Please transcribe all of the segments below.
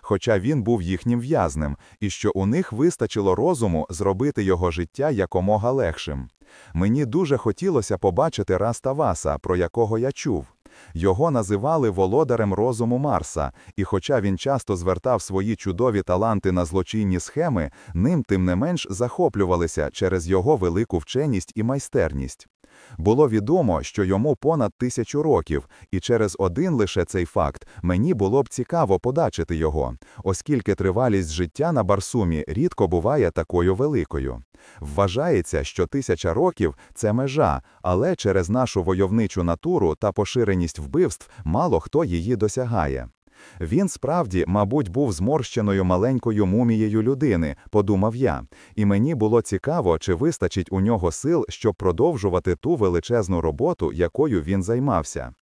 хоча він був їхнім в'язнем, і що у них вистачило розуму зробити його життя якомога легшим. Мені дуже хотілося побачити Раставаса, про якого я чув. Його називали володарем розуму Марса, і хоча він часто звертав свої чудові таланти на злочинні схеми, ним тим не менш захоплювалися через його велику вченість і майстерність. Було відомо, що йому понад тисячу років, і через один лише цей факт мені було б цікаво подачити його, оскільки тривалість життя на Барсумі рідко буває такою великою. Вважається, що тисяча років це межа, але через нашу войовничу натуру та поширеність вбивств мало хто її досягає. Він справді, мабуть, був зморщеною маленькою мумією людини, подумав я, і мені було цікаво, чи вистачить у нього сил, щоб продовжувати ту величезну роботу, якою він займався.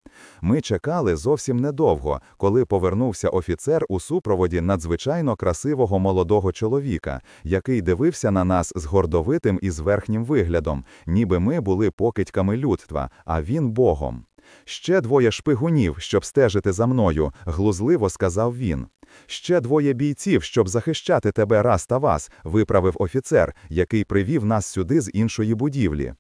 Ми чекали зовсім недовго, коли повернувся офіцер у супроводі надзвичайно красивого молодого чоловіка, який дивився на нас з гордовитим і зверхнім виглядом, ніби ми були покидьками людства, а він богом. Ще двоє шпигунів, щоб стежити за мною, глузливо сказав він. Ще двоє бійців, щоб захищати тебе раз та вас, виправив офіцер, який привів нас сюди з іншої будівлі.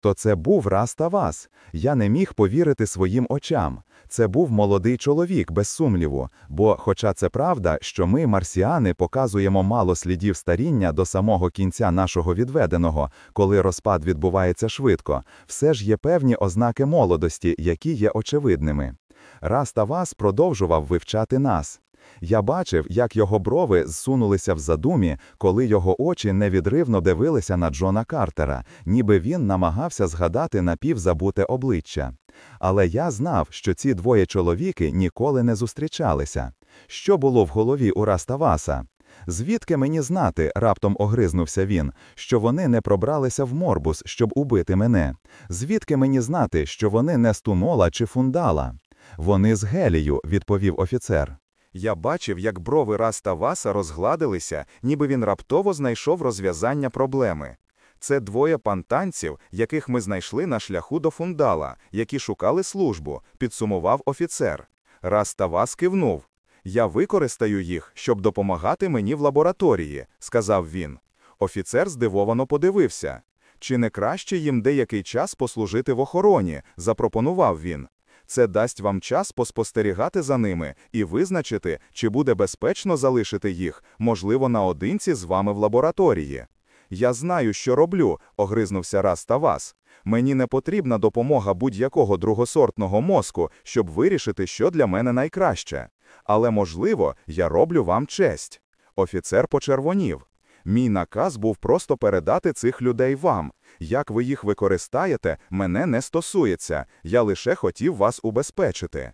То це був раз та вас. Я не міг повірити своїм очам. Це був молодий чоловік, без сумніву. Бо, хоча це правда, що ми, марсіани, показуємо мало слідів старіння до самого кінця нашого відведеного, коли розпад відбувається швидко, все ж є певні ознаки молодості, які є очевидними. Раз та вас продовжував вивчати нас. Я бачив, як його брови зсунулися в задумі, коли його очі невідривно дивилися на Джона Картера, ніби він намагався згадати напівзабуте обличчя. Але я знав, що ці двоє чоловіки ніколи не зустрічалися. Що було в голові у Раставаса? Звідки мені знати, раптом огризнувся він, що вони не пробралися в морбус, щоб убити мене? Звідки мені знати, що вони не стунола чи фундала? Вони з Гелію, відповів офіцер. Я бачив, як брови Раста Васа розгладилися, ніби він раптово знайшов розв'язання проблеми. Це двоє пантанців, яких ми знайшли на шляху до фундала, які шукали службу, підсумував офіцер. Раста Вас кивнув. Я використаю їх, щоб допомагати мені в лабораторії, сказав він. Офіцер здивовано подивився. Чи не краще їм деякий час послужити в охороні? запропонував він. Це дасть вам час поспостерігати за ними і визначити, чи буде безпечно залишити їх, можливо, наодинці з вами в лабораторії. Я знаю, що роблю, огризнувся раз та вас. Мені не потрібна допомога будь-якого другосортного мозку, щоб вирішити, що для мене найкраще. Але, можливо, я роблю вам честь. Офіцер почервонів. Мій наказ був просто передати цих людей вам. Як ви їх використаєте, мене не стосується, я лише хотів вас убезпечити.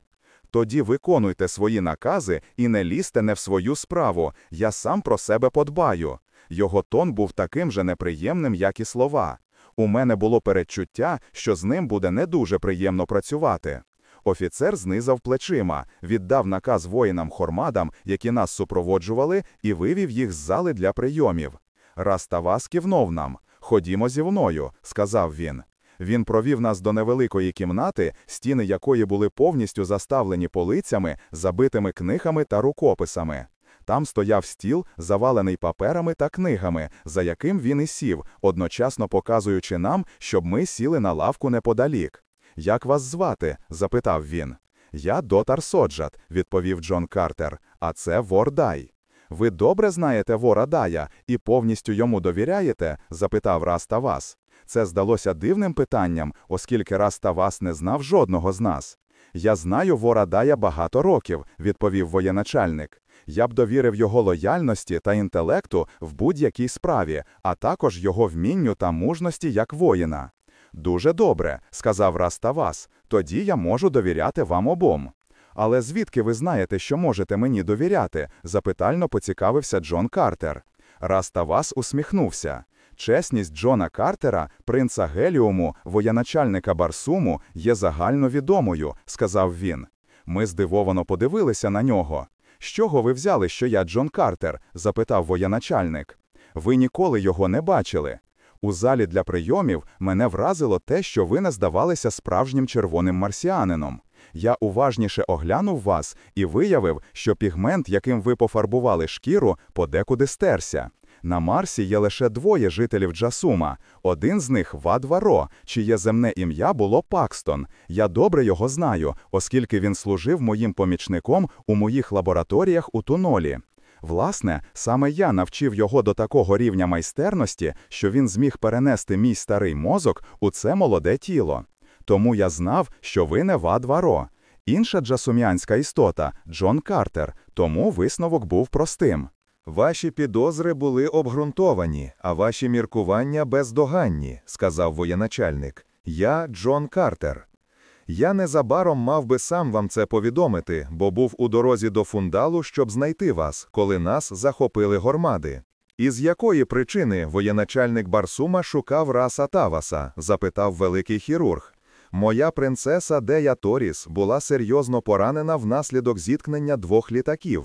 Тоді виконуйте свої накази і не лізьте не в свою справу, я сам про себе подбаю. Його тон був таким же неприємним, як і слова. У мене було передчуття, що з ним буде не дуже приємно працювати. Офіцер знизав плечима, віддав наказ воїнам-хормадам, які нас супроводжували, і вивів їх з зали для прийомів. Раставас кивнув нам. Ходімо зі мною, сказав він. Він провів нас до невеликої кімнати, стіни якої були повністю заставлені полицями, забитими книгами та рукописами. Там стояв стіл, завалений паперами та книгами, за яким він і сів, одночасно показуючи нам, щоб ми сіли на лавку неподалік. Як вас звати? запитав він. Я Дотар Соджат, відповів Джон Картер, а це Вордай. Ви добре знаєте вора Дая і повністю йому довіряєте? запитав Раста вас. Це здалося дивним питанням, оскільки Раста вас не знав жодного з нас. Я знаю вора Дая багато років, відповів воєначальник. Я б довірив його лояльності та інтелекту в будь-якій справі, а також його вмінню та мужності як воїна. Дуже добре, сказав Раставас, тоді я можу довіряти вам обом. Але звідки ви знаєте, що можете мені довіряти? запитально поцікавився Джон Картер. Раставас усміхнувся. Чесність Джона Картера, принца Геліуму, воєначальника Барсуму, є загальновідомою, сказав він. Ми здивовано подивилися на нього. З чого ви взяли, що я Джон Картер? запитав воєначальник. Ви ніколи його не бачили. У залі для прийомів мене вразило те, що ви не здавалися справжнім червоним марсіанином. Я уважніше оглянув вас і виявив, що пігмент, яким ви пофарбували шкіру, подекуди стерся. На Марсі є лише двоє жителів Джасума. Один з них Вад Варо, чиє земне ім'я було Пакстон. Я добре його знаю, оскільки він служив моїм помічником у моїх лабораторіях у Тунолі. Власне, саме я навчив його до такого рівня майстерності, що він зміг перенести мій старий мозок у це молоде тіло. Тому я знав, що ви не Вад Варо. Інша джасум'янська істота Джон Картер, тому висновок був простим. Ваші підозри були обґрунтовані, а ваші міркування бездоганні, сказав воєначальник. Я Джон Картер. Я незабаром мав би сам вам це повідомити, бо був у дорозі до фундалу, щоб знайти вас, коли нас захопили гормади. Із якої причини воєначальник Барсума шукав раса Таваса? запитав великий хірург. Моя принцеса Дея Торіс була серйозно поранена внаслідок зіткнення двох літаків.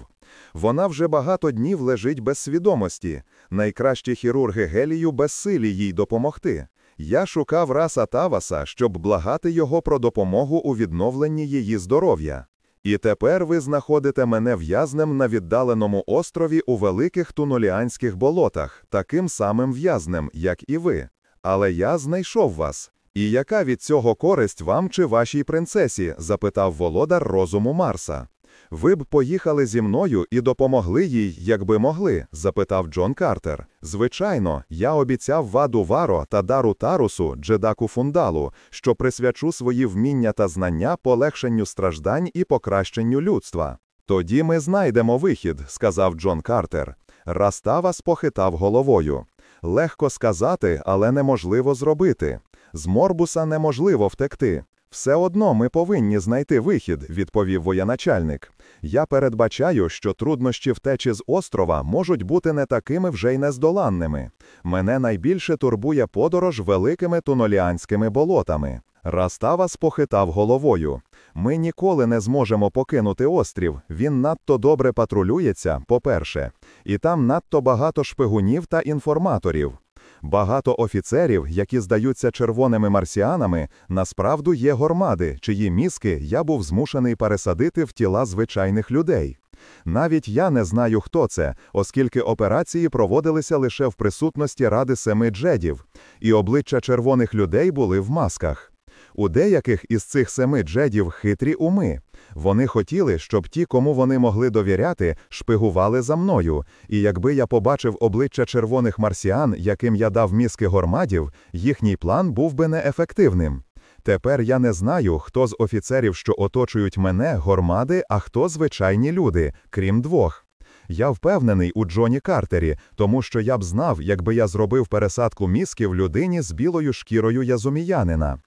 Вона вже багато днів лежить без свідомості. Найкращі хірурги Гелію безсилі їй допомогти. Я шукав раса Таваса, щоб благати його про допомогу у відновленні її здоров'я. І тепер ви знаходите мене в'язнем на віддаленому острові у великих туноліанських болотах, таким самим в'язнем, як і ви. Але я знайшов вас. І яка від цього користь вам чи вашій принцесі? запитав володар розуму Марса. Ви б поїхали зі мною і допомогли їй, якби могли? запитав Джон Картер. Звичайно, я обіцяв ваду Варо та дару Тарусу, джедаку фундалу, що присвячу свої вміння та знання полегшенню страждань і покращенню людства. Тоді ми знайдемо вихід, сказав Джон Картер. Раставас похитав головою. Легко сказати, але неможливо зробити. З Морбуса неможливо втекти. Все одно ми повинні знайти вихід, відповів воєначальник. Я передбачаю, що труднощі втечі з острова можуть бути не такими вже й нездоланними. Мене найбільше турбує подорож великими туноліанськими болотами. Раставас похитав головою. Ми ніколи не зможемо покинути острів. Він надто добре патрулюється, по-перше, і там надто багато шпигунів та інформаторів. Багато офіцерів, які здаються червоними марсіанами, насправді є гормади, чиї мізки я був змушений пересадити в тіла звичайних людей. Навіть я не знаю, хто це, оскільки операції проводилися лише в присутності Ради семи джедів, і обличчя червоних людей були в масках. У деяких із цих семи джедів хитрі уми. Вони хотіли, щоб ті, кому вони могли довіряти, шпигували за мною, і якби я побачив обличчя червоних марсіан, яким я дав мізки гормадів, їхній план був би неефективним. Тепер я не знаю, хто з офіцерів, що оточують мене, гормади, а хто звичайні люди, крім двох. Я впевнений у Джоні Картері, тому що я б знав, якби я зробив пересадку мізків людині з білою шкірою язуміянина.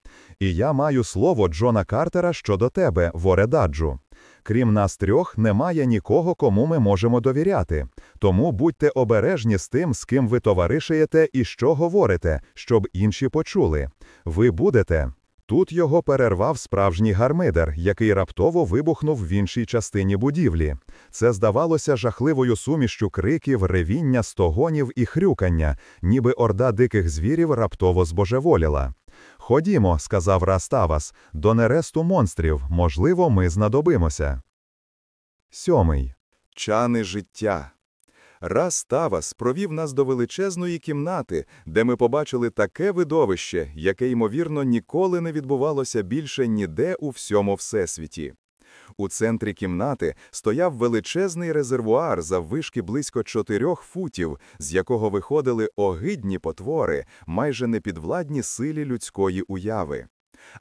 І я маю слово Джона Картера щодо тебе, Воредаджу. Крім нас трьох, немає нікого, кому ми можемо довіряти. Тому будьте обережні з тим, з ким ви товаришуєте і що говорите, щоб інші почули. Ви будете. Тут його перервав справжній гармидер, який раптово вибухнув в іншій частині будівлі. Це здавалося жахливою сумішчю криків, ревіння, стогонів і хрюкання, ніби орда диких звірів раптово збожеволіла. Ходімо, сказав Раставас, до нересту монстрів, можливо, ми знадобимося. Сьомий. Чани життя. Раз Тавас провів нас до величезної кімнати, де ми побачили таке видовище, яке, ймовірно, ніколи не відбувалося більше ніде у всьому всесвіті. У центрі кімнати стояв величезний резервуар заввишки близько чотирьох футів, з якого виходили огидні потвори, майже непідвладні силі людської уяви.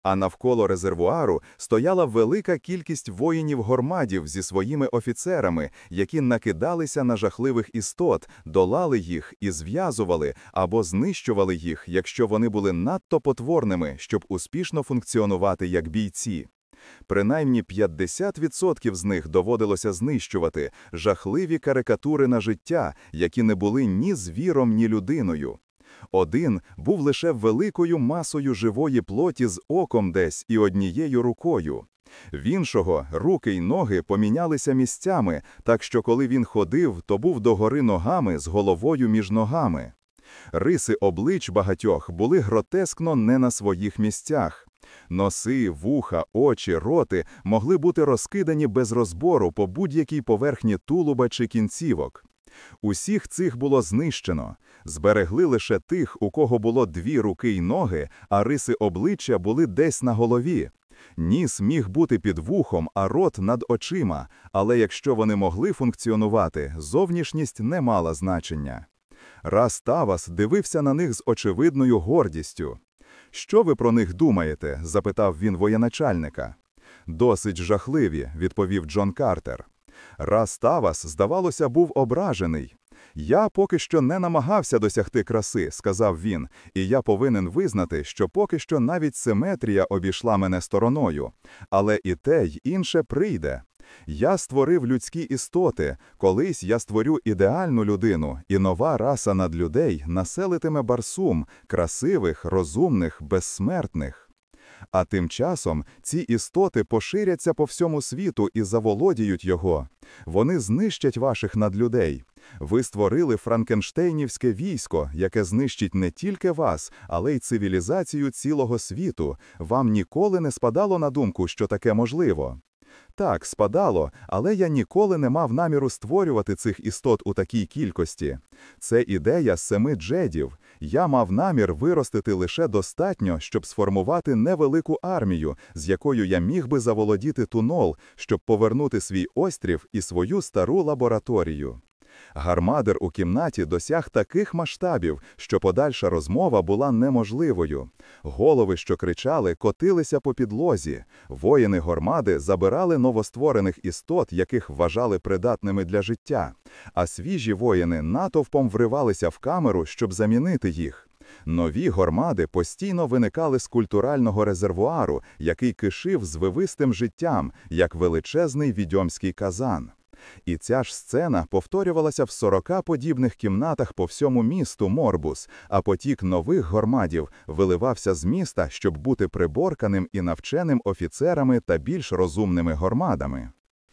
А навколо резервуару стояла велика кількість воїнів-гормадів зі своїми офіцерами, які накидалися на жахливих істот, долали їх і зв'язували або знищували їх, якщо вони були надто потворними, щоб успішно функціонувати як бійці. Принаймні 50% з них доводилося знищувати жахливі карикатури на життя, які не були ні звіром, ні людиною. Один був лише великою масою живої плоті з оком десь і однією рукою. В іншого руки й ноги помінялися місцями, так що коли він ходив, то був догори ногами з головою між ногами. Риси облич багатьох були гротескно не на своїх місцях. Носи, вуха, очі, роти могли бути розкидані без розбору по будь-якій поверхні тулуба чи кінцівок. Усіх цих було знищено, зберегли лише тих, у кого було дві руки й ноги, а риси обличчя були десь на голові. Ніс міг бути під вухом, а рот над очима, але якщо вони могли функціонувати, зовнішність не мала значення. Раз Тавас дивився на них з очевидною гордістю. Що ви про них думаєте? запитав він воєначальника. Досить жахливі, відповів Джон Картер. Раз Тавас, здавалося, був ображений. Я поки що не намагався досягти краси, сказав він, і я повинен визнати, що поки що навіть симетрія обійшла мене стороною. Але і те, й інше прийде. Я створив людські істоти, колись я створю ідеальну людину, і нова раса над людей населитиме барсум, красивих, розумних, безсмертних. А тим часом ці істоти поширяться по всьому світу і заволодіють його. Вони знищать ваших надлюдей. Ви створили франкенштейнівське військо, яке знищить не тільки вас, але й цивілізацію цілого світу. Вам ніколи не спадало на думку, що таке можливо. Так, спадало, але я ніколи не мав наміру створювати цих істот у такій кількості. Це ідея семи джедів. Я мав намір виростити лише достатньо, щоб сформувати невелику армію, з якою я міг би заволодіти тунол, щоб повернути свій острів і свою стару лабораторію. Гармадер у кімнаті досяг таких масштабів, що подальша розмова була неможливою. Голови, що кричали, котилися по підлозі. Воїни гормади забирали новостворених істот, яких вважали придатними для життя, а свіжі воїни натовпом вривалися в камеру, щоб замінити їх. Нові гормади постійно виникали з культурального резервуару, який кишив звивистим життям, як величезний відьомський казан. І ця ж сцена повторювалася в 40 подібних кімнатах по всьому місту Морбус, а потік нових гормадів виливався з міста, щоб бути приборканим і навченим офіцерами та більш розумними гормадами.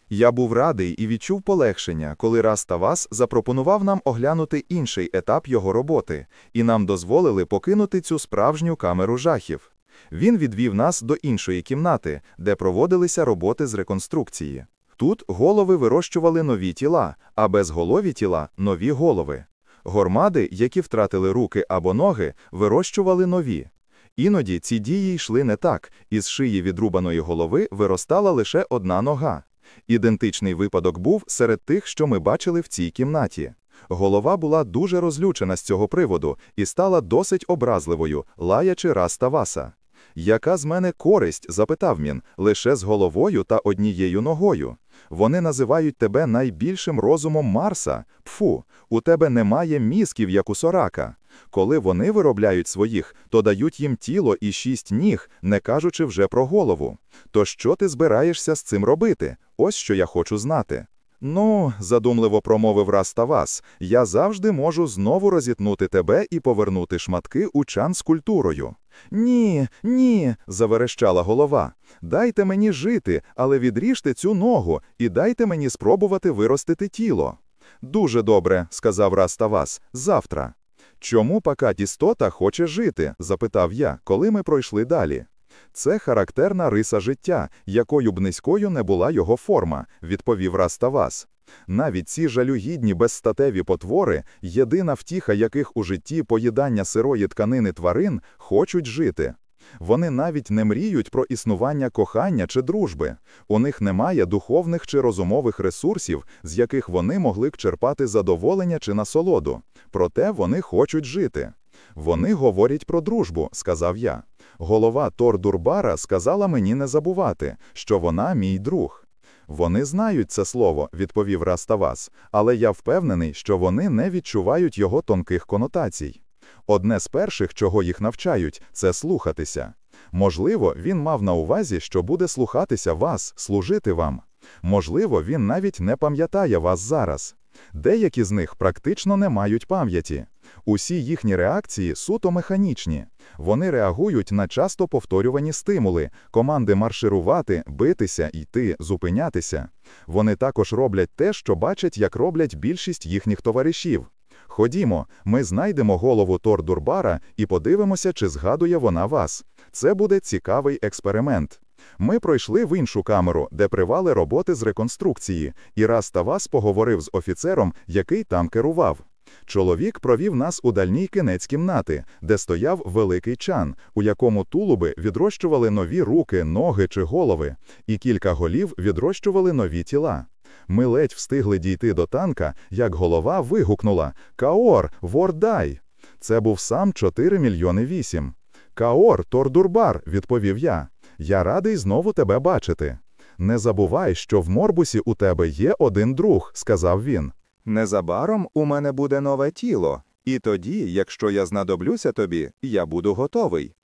Я був радий і відчув полегшення, коли Раставас запропонував нам оглянути інший етап його роботи, і нам дозволили покинути цю справжню камеру жахів. Він відвів нас до іншої кімнати, де проводилися роботи з реконструкції. Тут голови вирощували нові тіла, а безголові тіла нові голови. Гормади, які втратили руки або ноги, вирощували нові. Іноді ці дії йшли не так, із шиї відрубаної голови виростала лише одна нога. Ідентичний випадок був серед тих, що ми бачили в цій кімнаті. Голова була дуже розлючена з цього приводу і стала досить образливою, лаячи раз та васа. Яка з мене користь? запитав він, лише з головою та однією ногою. Вони називають тебе найбільшим розумом Марса. Пфу, у тебе немає мізків, як у сорака. Коли вони виробляють своїх, то дають їм тіло і шість ніг, не кажучи вже про голову. То що ти збираєшся з цим робити? Ось що я хочу знати. Ну, задумливо промовив Раставас, я завжди можу знову розітнути тебе і повернути шматки у чан з культурою. Ні, ні, заверещала голова. Дайте мені жити, але відріжте цю ногу і дайте мені спробувати виростити тіло. Дуже добре, сказав Раставас, завтра. Чому пакат істота хоче жити? запитав я, коли ми пройшли далі. Це характерна риса життя, якою б низькою не була його форма, відповів Раставас. Навіть ці жалюгідні безстатеві потвори, єдина втіха яких у житті поїдання сирої тканини тварин, хочуть жити. Вони навіть не мріють про існування кохання чи дружби. У них немає духовних чи розумових ресурсів, з яких вони могли б черпати задоволення чи насолоду. Проте вони хочуть жити. Вони говорять про дружбу, сказав я. Голова Тор Дурбара сказала мені не забувати, що вона мій друг. Вони знають це слово, відповів Раставас, але я впевнений, що вони не відчувають його тонких конотацій. Одне з перших, чого їх навчають, це слухатися. Можливо, він мав на увазі, що буде слухатися вас, служити вам. Можливо, він навіть не пам'ятає вас зараз. Деякі з них практично не мають пам'яті. Усі їхні реакції суто механічні. Вони реагують на часто повторювані стимули, команди марширувати, битися, йти, зупинятися. Вони також роблять те, що бачать, як роблять більшість їхніх товаришів. Ходімо, ми знайдемо голову Тор Дурбара і подивимося, чи згадує вона вас. Це буде цікавий експеримент. Ми пройшли в іншу камеру, де привали роботи з реконструкції, і раз Тавас поговорив з офіцером, який там керував. Чоловік провів нас у дальній кінець кімнати, де стояв великий чан, у якому тулуби відрощували нові руки, ноги чи голови, і кілька голів відрощували нові тіла. Ми ледь встигли дійти до танка, як голова вигукнула Каор, Вордай! Це був сам 4 мільйони 8. Каор, Тордурбар, відповів я. Я радий знову тебе бачити. Не забувай, що в Морбусі у тебе є один друг, сказав він. Незабаром у мене буде нове тіло, і тоді, якщо я знадоблюся тобі, я буду готовий.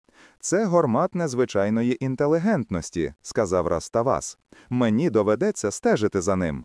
Це гормат незвичайної інтелігентності, сказав Раставас. Мені доведеться стежити за ним.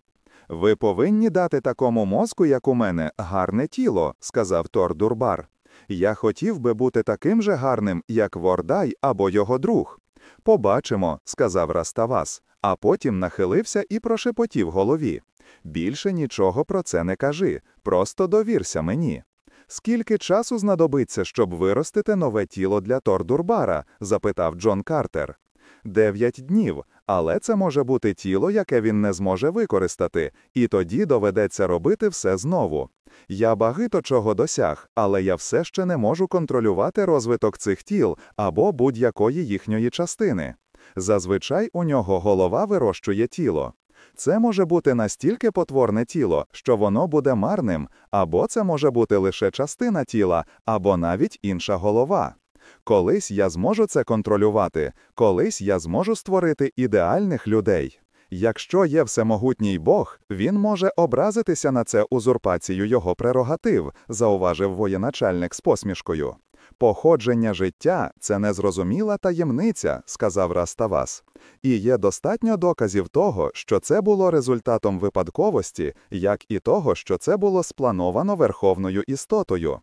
Ви повинні дати такому мозку, як у мене, гарне тіло, сказав Тор Дурбар. Я хотів би бути таким же гарним, як Вордай або його друг. Побачимо, сказав Раставас, а потім нахилився і прошепотів голові. Більше нічого про це не кажи, просто довірся мені. Скільки часу знадобиться, щоб виростити нове тіло для Тордурбара? запитав Джон Картер. Дев'ять днів, але це може бути тіло, яке він не зможе використати, і тоді доведеться робити все знову. Я багато чого досяг, але я все ще не можу контролювати розвиток цих тіл або будь-якої їхньої частини. Зазвичай у нього голова вирощує тіло. Це може бути настільки потворне тіло, що воно буде марним, або це може бути лише частина тіла, або навіть інша голова. Колись я зможу це контролювати, колись я зможу створити ідеальних людей. Якщо є всемогутній Бог, він може образитися на це узурпацію його прерогатив, зауважив воєначальник з посмішкою. Походження життя це незрозуміла таємниця, сказав Раставас. І є достатньо доказів того, що це було результатом випадковості, як і того, що це було сплановано верховною істотою.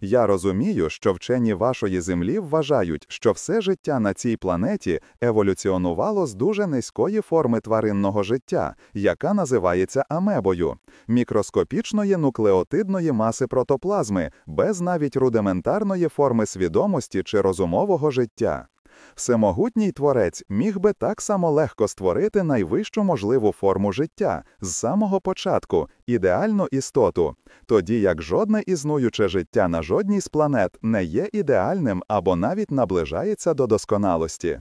Я розумію, що вчені вашої землі вважають, що все життя на цій планеті еволюціонувало з дуже низької форми тваринного життя, яка називається амебою, мікроскопічної нуклеотидної маси протоплазми, без навіть рудиментарної форми свідомості чи розумового життя. Всемогутній творець міг би так само легко створити найвищу можливу форму життя з самого початку, ідеальну істоту, тоді як жодне існуюче життя на жодній з планет не є ідеальним або навіть наближається до досконалості.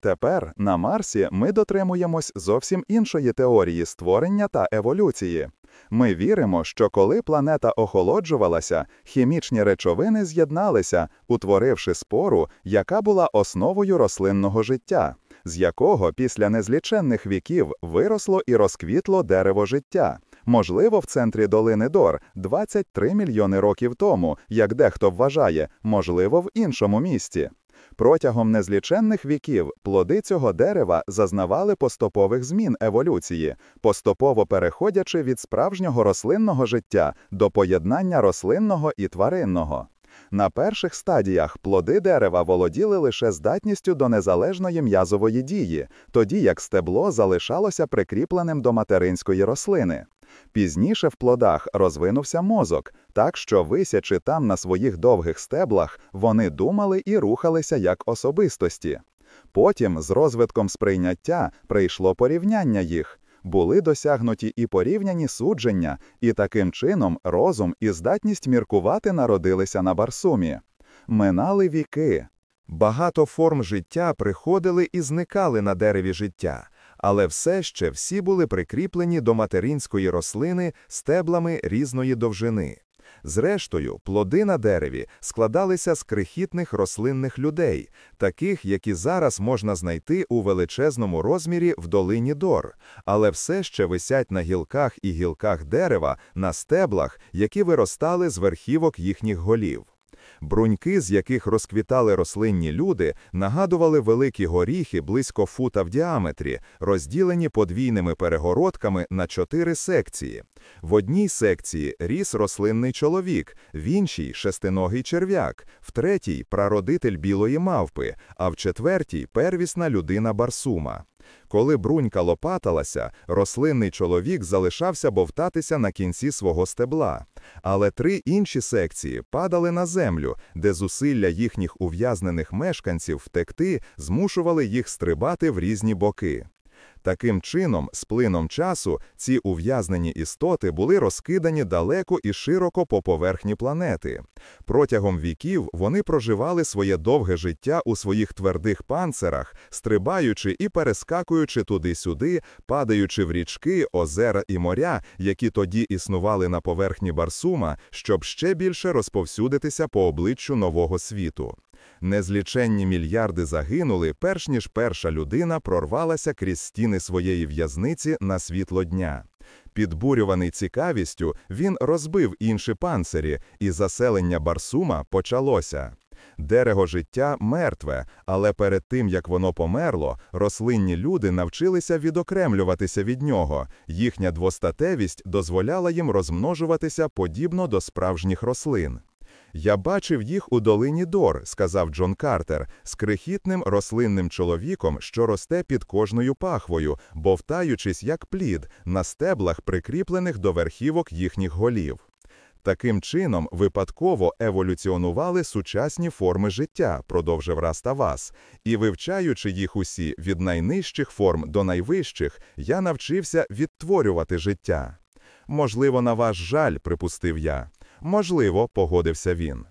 Тепер на Марсі ми дотримуємось зовсім іншої теорії створення та еволюції. Ми віримо, що коли планета охолоджувалася, хімічні речовини з'єдналися, утворивши спору, яка була основою рослинного життя, з якого після незліченних віків виросло і розквітло дерево життя. Можливо, в центрі долини Дор 23 мільйони років тому, як дехто вважає, можливо, в іншому місті. Протягом незліченних віків плоди цього дерева зазнавали поступових змін еволюції, поступово переходячи від справжнього рослинного життя до поєднання рослинного і тваринного. На перших стадіях плоди дерева володіли лише здатністю до незалежної м'язової дії, тоді як стебло залишалося прикріпленим до материнської рослини. Пізніше в плодах розвинувся мозок, так що, висячи там на своїх довгих стеблах, вони думали і рухалися як особистості. Потім, з розвитком сприйняття, прийшло порівняння їх. Були досягнуті і порівняні судження, і таким чином розум і здатність міркувати народилися на Барсумі. Минали віки. Багато форм життя приходили і зникали на дереві життя, але все ще всі були прикріплені до материнської рослини стеблами різної довжини. Зрештою, плоди на дереві складалися з крихітних рослинних людей, таких, які зараз можна знайти у величезному розмірі в долині Дор, але все ще висять на гілках і гілках дерева, на стеблах, які виростали з верхівок їхніх голів. Бруньки, з яких розквітали рослинні люди, нагадували великі горіхи близько фута в діаметрі, розділені подвійними перегородками на чотири секції. В одній секції ріс рослинний чоловік, в іншій шестиногий черв'як, в третій прародитель білої мавпи, а в четвертій первісна людина барсума. Коли брунька лопаталася, рослинний чоловік залишався бовтатися на кінці свого стебла, але три інші секції падали на землю, де зусилля їхніх ув'язнених мешканців втекти змушували їх стрибати в різні боки. Таким чином, з плином часу, ці ув'язнені істоти були розкидані далеко і широко по поверхні планети. Протягом віків вони проживали своє довге життя у своїх твердих панцирах, стрибаючи і перескакуючи туди-сюди, падаючи в річки, озера і моря, які тоді існували на поверхні Барсума, щоб ще більше розповсюдитися по обличчю нового світу. Незліченні мільярди загинули, перш ніж перша людина прорвалася крізь стіни своєї в'язниці на світло дня. Підбурюваний цікавістю, він розбив інші панцирі, і заселення Барсума почалося. Дерево життя мертве, але перед тим як воно померло, рослинні люди навчилися відокремлюватися від нього. Їхня двостатевість дозволяла їм розмножуватися подібно до справжніх рослин. Я бачив їх у долині Дор, сказав Джон Картер, з крихітним рослинним чоловіком, що росте під кожною пахвою, бовтаючись як плід на стеблах, прикріплених до верхівок їхніх голів. Таким чином, випадково еволюціонували сучасні форми життя, продовжив Раставас, і вивчаючи їх усі від найнижчих форм до найвищих, я навчився відтворювати життя. Можливо, на ваш жаль, припустив я. Можливо, погодився він.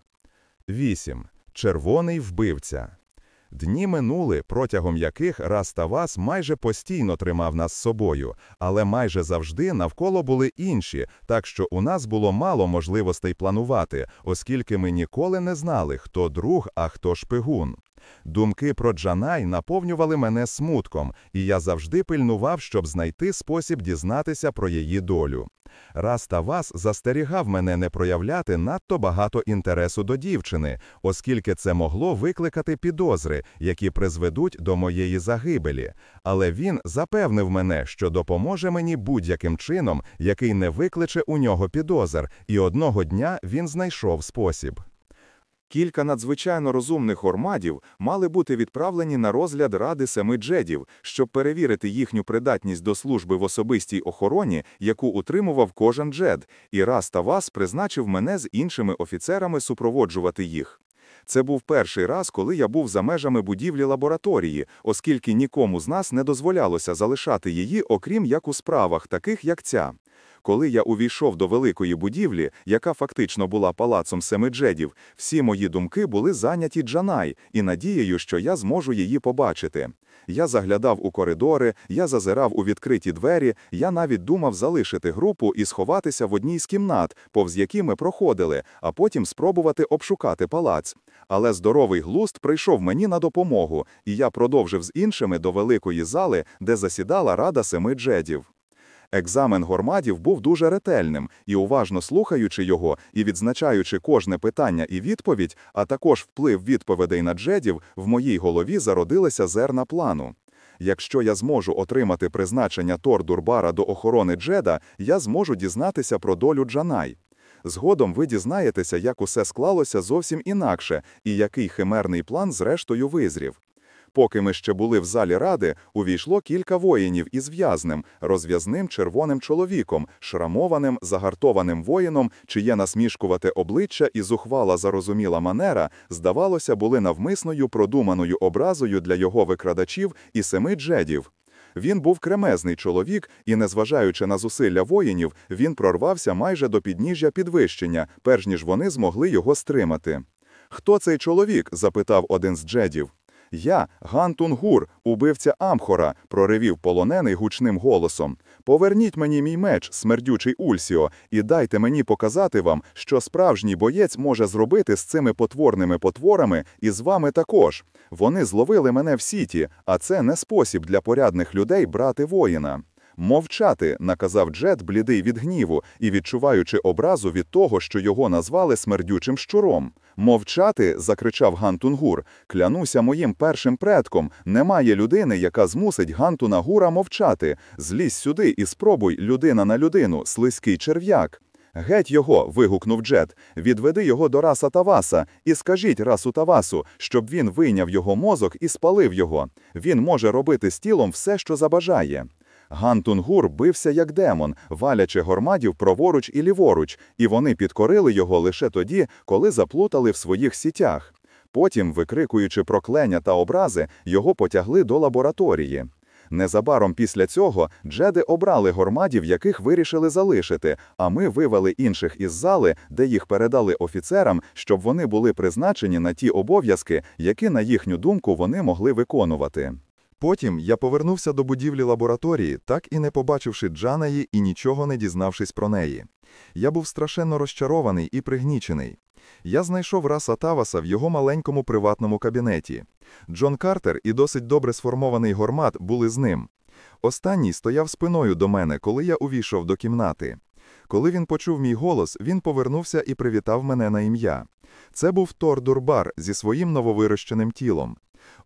8. Червоний вбивця. Дні минули, протягом яких Раставас майже постійно тримав нас з собою, але майже завжди навколо були інші, так що у нас було мало можливостей планувати, оскільки ми ніколи не знали, хто друг, а хто шпигун. Думки про Джанай наповнювали мене смутком, і я завжди пильнував, щоб знайти спосіб дізнатися про її долю. Раз та вас застерігав мене не проявляти надто багато інтересу до дівчини, оскільки це могло викликати підозри, які призведуть до моєї загибелі. Але він запевнив мене, що допоможе мені будь-яким чином, який не викличе у нього підозр, і одного дня він знайшов спосіб. Кілька надзвичайно розумних ормадів мали бути відправлені на розгляд Ради Семи Джедів, щоб перевірити їхню придатність до служби в особистій охороні, яку утримував кожен джед, і раз та вас призначив мене з іншими офіцерами супроводжувати їх. Це був перший раз, коли я був за межами будівлі лабораторії, оскільки нікому з нас не дозволялося залишати її, окрім як у справах, таких як ця. Коли я увійшов до великої будівлі, яка фактично була палацом семи джедів, всі мої думки були зайняті Джанай і надією, що я зможу її побачити. Я заглядав у коридори, я зазирав у відкриті двері, я навіть думав залишити групу і сховатися в одній з кімнат, повз які ми проходили, а потім спробувати обшукати палац. Але здоровий глуст прийшов мені на допомогу, і я продовжив з іншими до великої зали, де засідала рада семи джедів. Екзамен гормадів був дуже ретельним, і уважно слухаючи його і відзначаючи кожне питання і відповідь, а також вплив відповідей на джедів, в моїй голові зародилися зерна плану. Якщо я зможу отримати призначення Тор Дурбара до охорони Джеда, я зможу дізнатися про долю Джанай. Згодом ви дізнаєтеся, як усе склалося зовсім інакше і який химерний план зрештою визрів. Поки ми ще були в залі ради, увійшло кілька воїнів із в'язнем, розв'язним червоним чоловіком, шрамованим, загартованим воїном, чиє насмішкувате обличчя і зухвала зарозуміла манера, здавалося, були навмисною продуманою образою для його викрадачів і семи джедів. Він був кремезний чоловік, і, незважаючи на зусилля воїнів, він прорвався майже до підніжжя підвищення, перш ніж вони змогли його стримати. Хто цей чоловік? запитав один з джедів. Я, Гантунгур, убивця Амхора, проривів полонений гучним голосом. Поверніть мені мій меч, смердючий Ульсіо, і дайте мені показати вам, що справжній боєць може зробити з цими потворними потворами і з вами також. Вони зловили мене в сіті, а це не спосіб для порядних людей брати воїна. Мовчати, наказав Джет, блідий від гніву і відчуваючи образу від того, що його назвали смердючим щуром. Мовчати, закричав Гантунгур, клянуся моїм першим предком. Немає людини, яка змусить Гантуна мовчати. Злізь сюди і спробуй, людина на людину, слизький черв'як. Геть його. вигукнув Джет. Відведи його до раса Таваса і скажіть расу Тавасу, щоб він вийняв його мозок і спалив його. Він може робити з тілом все, що забажає. Гантунгур бився як демон, валячи гормадів праворуч і ліворуч, і вони підкорили його лише тоді, коли заплутали в своїх сітях. Потім, викрикуючи проклення та образи, його потягли до лабораторії. Незабаром після цього джеди обрали гормадів, яких вирішили залишити, а ми вивели інших із зали, де їх передали офіцерам, щоб вони були призначені на ті обов'язки, які, на їхню думку, вони могли виконувати. Потім я повернувся до будівлі лабораторії, так і не побачивши Джанаї і нічого не дізнавшись про неї. Я був страшенно розчарований і пригнічений. Я знайшов Раса Таваса в його маленькому приватному кабінеті. Джон Картер і досить добре сформований гормат були з ним. Останній стояв спиною до мене, коли я увійшов до кімнати. Коли він почув мій голос, він повернувся і привітав мене на ім'я. Це був Тор Дурбар зі своїм нововирощеним тілом.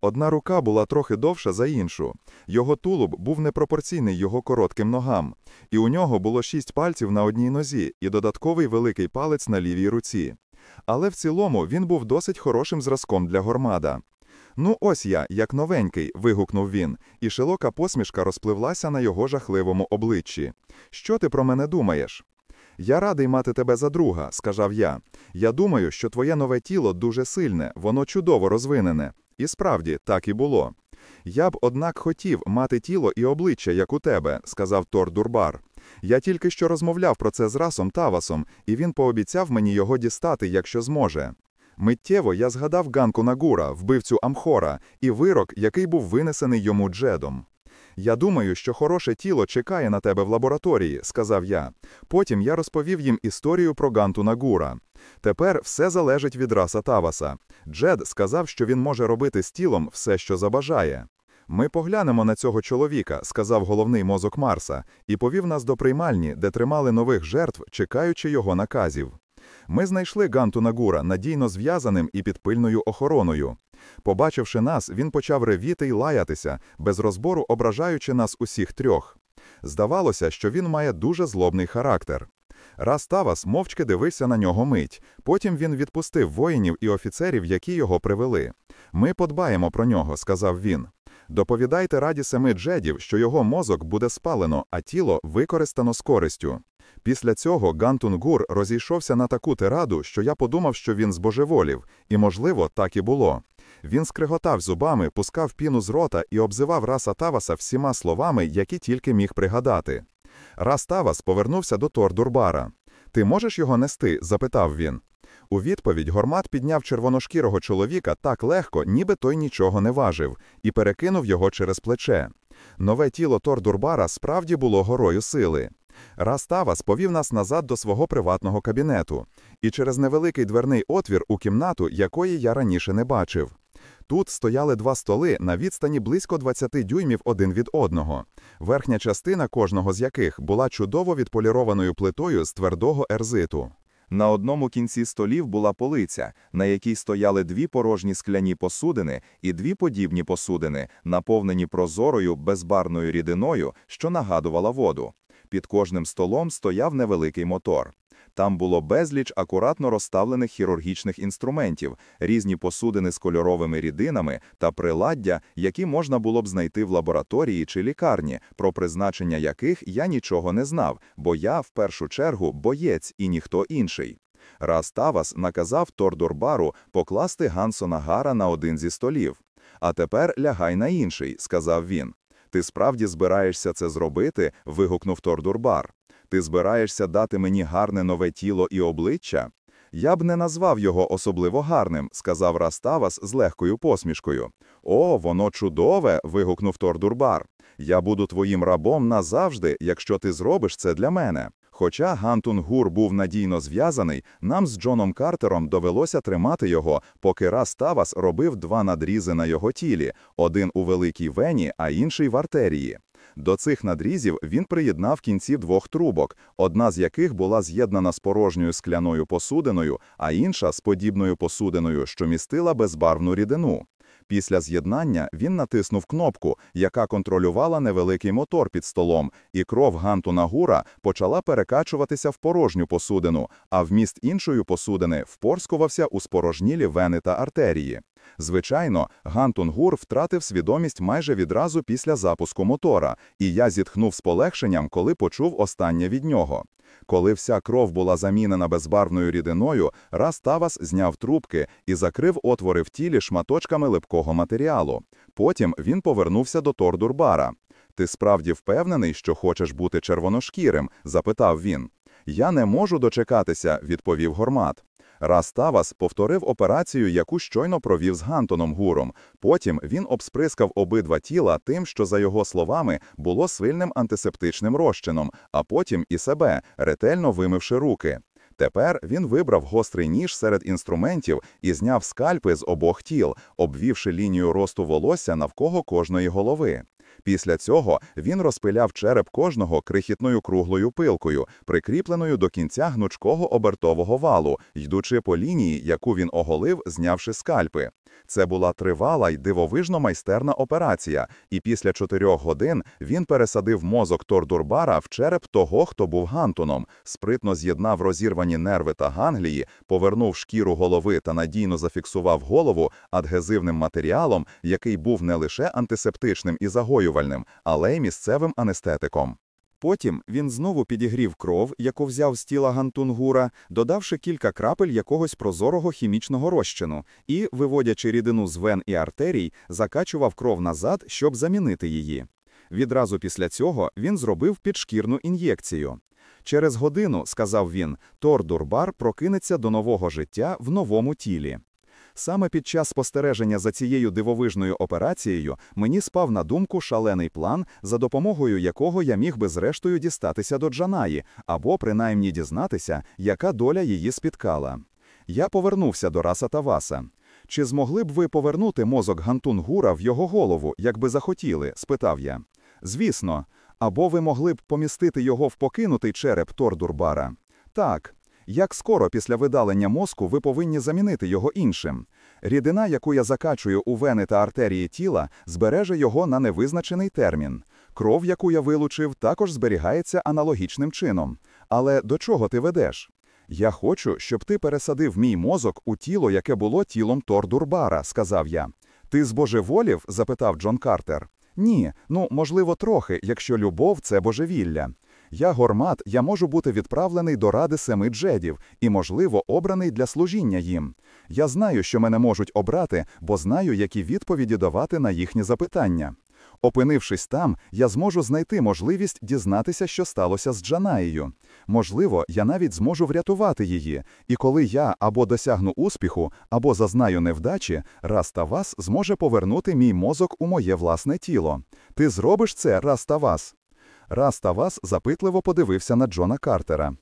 Одна рука була трохи довша за іншу. Його тулуб був непропорційний його коротким ногам, і у нього було шість пальців на одній нозі і додатковий великий палець на лівій руці. Але в цілому він був досить хорошим зразком для гормада. Ну, ось я, як новенький, вигукнув він, і широка посмішка розпливлася на його жахливому обличчі. Що ти про мене думаєш? Я радий мати тебе за друга, сказав я. Я думаю, що твоє нове тіло дуже сильне, воно чудово розвинене. І справді, так і було. Я б, однак, хотів мати тіло і обличчя, як у тебе, сказав Тор Дурбар. Я тільки що розмовляв про це з Расом Тавасом, і він пообіцяв мені його дістати, якщо зможе. Миттєво я згадав Ганку Нагура, вбивцю Амхора, і вирок, який був винесений йому джедом. Я думаю, що хороше тіло чекає на тебе в лабораторії, сказав я. Потім я розповів їм історію про Ганту Нагура. Тепер все залежить від раса Таваса. Джед сказав, що він може робити з тілом все, що забажає. Ми поглянемо на цього чоловіка, сказав головний мозок Марса, і повів нас до приймальні, де тримали нових жертв, чекаючи його наказів. Ми знайшли Ганту Нагура надійно зв'язаним і під пильною охороною. Побачивши нас, він почав ревіти й лаятися, без розбору ображаючи нас усіх трьох. Здавалося, що він має дуже злобний характер. Раз Тавас мовчки дивився на нього мить. Потім він відпустив воїнів і офіцерів, які його привели. Ми подбаємо про нього, сказав він. Доповідайте раді семи джедів, що його мозок буде спалено, а тіло використано з користю. Після цього Гантунгур розійшовся на таку тираду, що я подумав, що він збожеволів, і, можливо, так і було. Він скриготав зубами, пускав піну з рота і обзивав Раса Таваса всіма словами, які тільки міг пригадати. Рас Тавас повернувся до Тордурбара. Ти можеш його нести? запитав він. У відповідь Гормат підняв червоношкірого чоловіка так легко, ніби той нічого не важив, і перекинув його через плече. Нове тіло Тордурбара справді було горою сили. Раставас повів нас назад до свого приватного кабінету, і через невеликий дверний отвір у кімнату, якої я раніше не бачив. Тут стояли два столи на відстані близько 20 дюймів один від одного, верхня частина кожного з яких була чудово відполірованою плитою з твердого ерзиту. На одному кінці столів була полиця, на якій стояли дві порожні скляні посудини і дві подібні посудини, наповнені прозорою безбарною рідиною, що нагадувала воду. Під кожним столом стояв невеликий мотор. Там було безліч акуратно розставлених хірургічних інструментів, різні посудини з кольоровими рідинами та приладдя, які можна було б знайти в лабораторії чи лікарні, про призначення яких я нічого не знав, бо я, в першу чергу, боєць і ніхто інший. Раз Тавас наказав Тордурбару покласти Гансона Гара на один зі столів. А тепер лягай на інший, сказав він. Ти справді збираєшся це зробити? вигукнув Тордурбар. Ти збираєшся дати мені гарне нове тіло і обличчя? Я б не назвав його особливо гарним, сказав Раставас з легкою посмішкою. О, воно чудове. вигукнув Тордурбар. Я буду твоїм рабом назавжди, якщо ти зробиш це для мене. Хоча Гантун Гур був надійно зв'язаний, нам з Джоном Картером довелося тримати його, поки раз Тавас робив два надрізи на його тілі: один у великій вені, а інший в артерії. До цих надрізів він приєднав кінці двох трубок, одна з яких була з'єднана з порожньою скляною посудиною, а інша з подібною посудиною, що містила безбарвну рідину. Після з'єднання він натиснув кнопку, яка контролювала невеликий мотор під столом, і кров Гантуна Гура почала перекачуватися в порожню посудину, а вміст іншої посудини впорскувався у спорожнілі вени та артерії. Звичайно, Гантунгур втратив свідомість майже відразу після запуску мотора, і я зітхнув з полегшенням, коли почув останнє від нього. Коли вся кров була замінена безбарвною рідиною, Рас Тавас зняв трубки і закрив отвори в тілі шматочками липкого матеріалу. Потім він повернувся до Тордурбара. «Ти справді впевнений, що хочеш бути червоношкірим?» – запитав він. «Я не можу дочекатися», – відповів Гормат. Раз Тавас повторив операцію, яку щойно провів з Гантоном Гуром. Потім він обсприскав обидва тіла тим, що, за його словами, було сильним антисептичним розчином, а потім і себе, ретельно вимивши руки. Тепер він вибрав гострий ніж серед інструментів і зняв скальпи з обох тіл, обвівши лінію росту волосся навколо кожної голови. Після цього він розпиляв череп кожного крихітною круглою пилкою, прикріпленою до кінця гнучкого обертового валу, йдучи по лінії, яку він оголив, знявши скальпи. Це була тривала й дивовижно майстерна операція, і після чотирьох годин він пересадив мозок Тордурбара в череп того, хто був Гантоном, спритно з'єднав розірвані нерви та ганглії, повернув шкіру голови та надійно зафіксував голову адгезивним матеріалом, який був не лише антисептичним і загоювальним, але й місцевим анестетиком. Потім він знову підігрів кров, яку взяв з тіла Гантунгура, додавши кілька крапель якогось прозорого хімічного розчину і, виводячи рідину з вен і артерій, закачував кров назад, щоб замінити її. Відразу після цього він зробив підшкірну ін'єкцію. Через годину, сказав він, Тор Дурбар прокинеться до нового життя в новому тілі. Саме під час спостереження за цією дивовижною операцією мені спав на думку шалений план, за допомогою якого я міг би зрештою дістатися до Джанаї, або принаймні дізнатися, яка доля її спіткала. Я повернувся до Раса Таваса. Чи змогли б ви повернути мозок Гантунгура в його голову, якби захотіли? спитав я. Звісно, або ви могли б помістити його в покинутий череп Тордурбара. Так, як скоро після видалення мозку ви повинні замінити його іншим? Рідина, яку я закачую у вени та артерії тіла, збереже його на невизначений термін. Кров, яку я вилучив, також зберігається аналогічним чином. Але до чого ти ведеш? Я хочу, щоб ти пересадив мій мозок у тіло, яке було тілом Тордурбара, сказав я. Ти збожеволів? запитав Джон Картер. Ні, ну можливо, трохи, якщо любов це божевілля. Я гормат, я можу бути відправлений до ради семи джедів і, можливо, обраний для служіння їм. Я знаю, що мене можуть обрати, бо знаю, які відповіді давати на їхні запитання. Опинившись там, я зможу знайти можливість дізнатися, що сталося з Джанаєю. Можливо, я навіть зможу врятувати її, і коли я або досягну успіху, або зазнаю невдачі, раз та вас зможе повернути мій мозок у моє власне тіло. Ти зробиш це раз та вас. Раз та вас запитливо подивився на Джона Картера.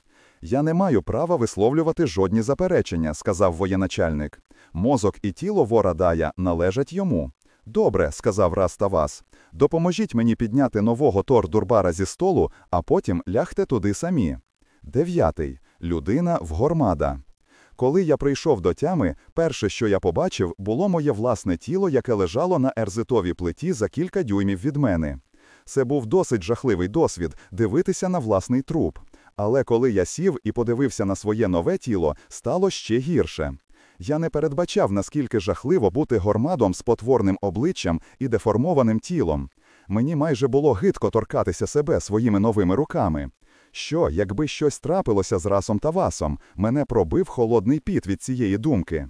Я не маю права висловлювати жодні заперечення, сказав воєначальник. Мозок і тіло вора Дая належать йому. Добре, сказав раз та вас. Допоможіть мені підняти нового Тор Дурбара зі столу, а потім лягте туди самі. Дев'ятий. Людина в гормада. Коли я прийшов до тями, перше, що я побачив, було моє власне тіло, яке лежало на ерзитовій плиті за кілька дюймів від мене. Це був досить жахливий досвід дивитися на власний труп. Але коли я сів і подивився на своє нове тіло, стало ще гірше. Я не передбачав, наскільки жахливо бути гормадом з потворним обличчям і деформованим тілом. Мені майже було гидко торкатися себе своїми новими руками. Що, якби щось трапилося з расом та васом, мене пробив холодний піт від цієї думки.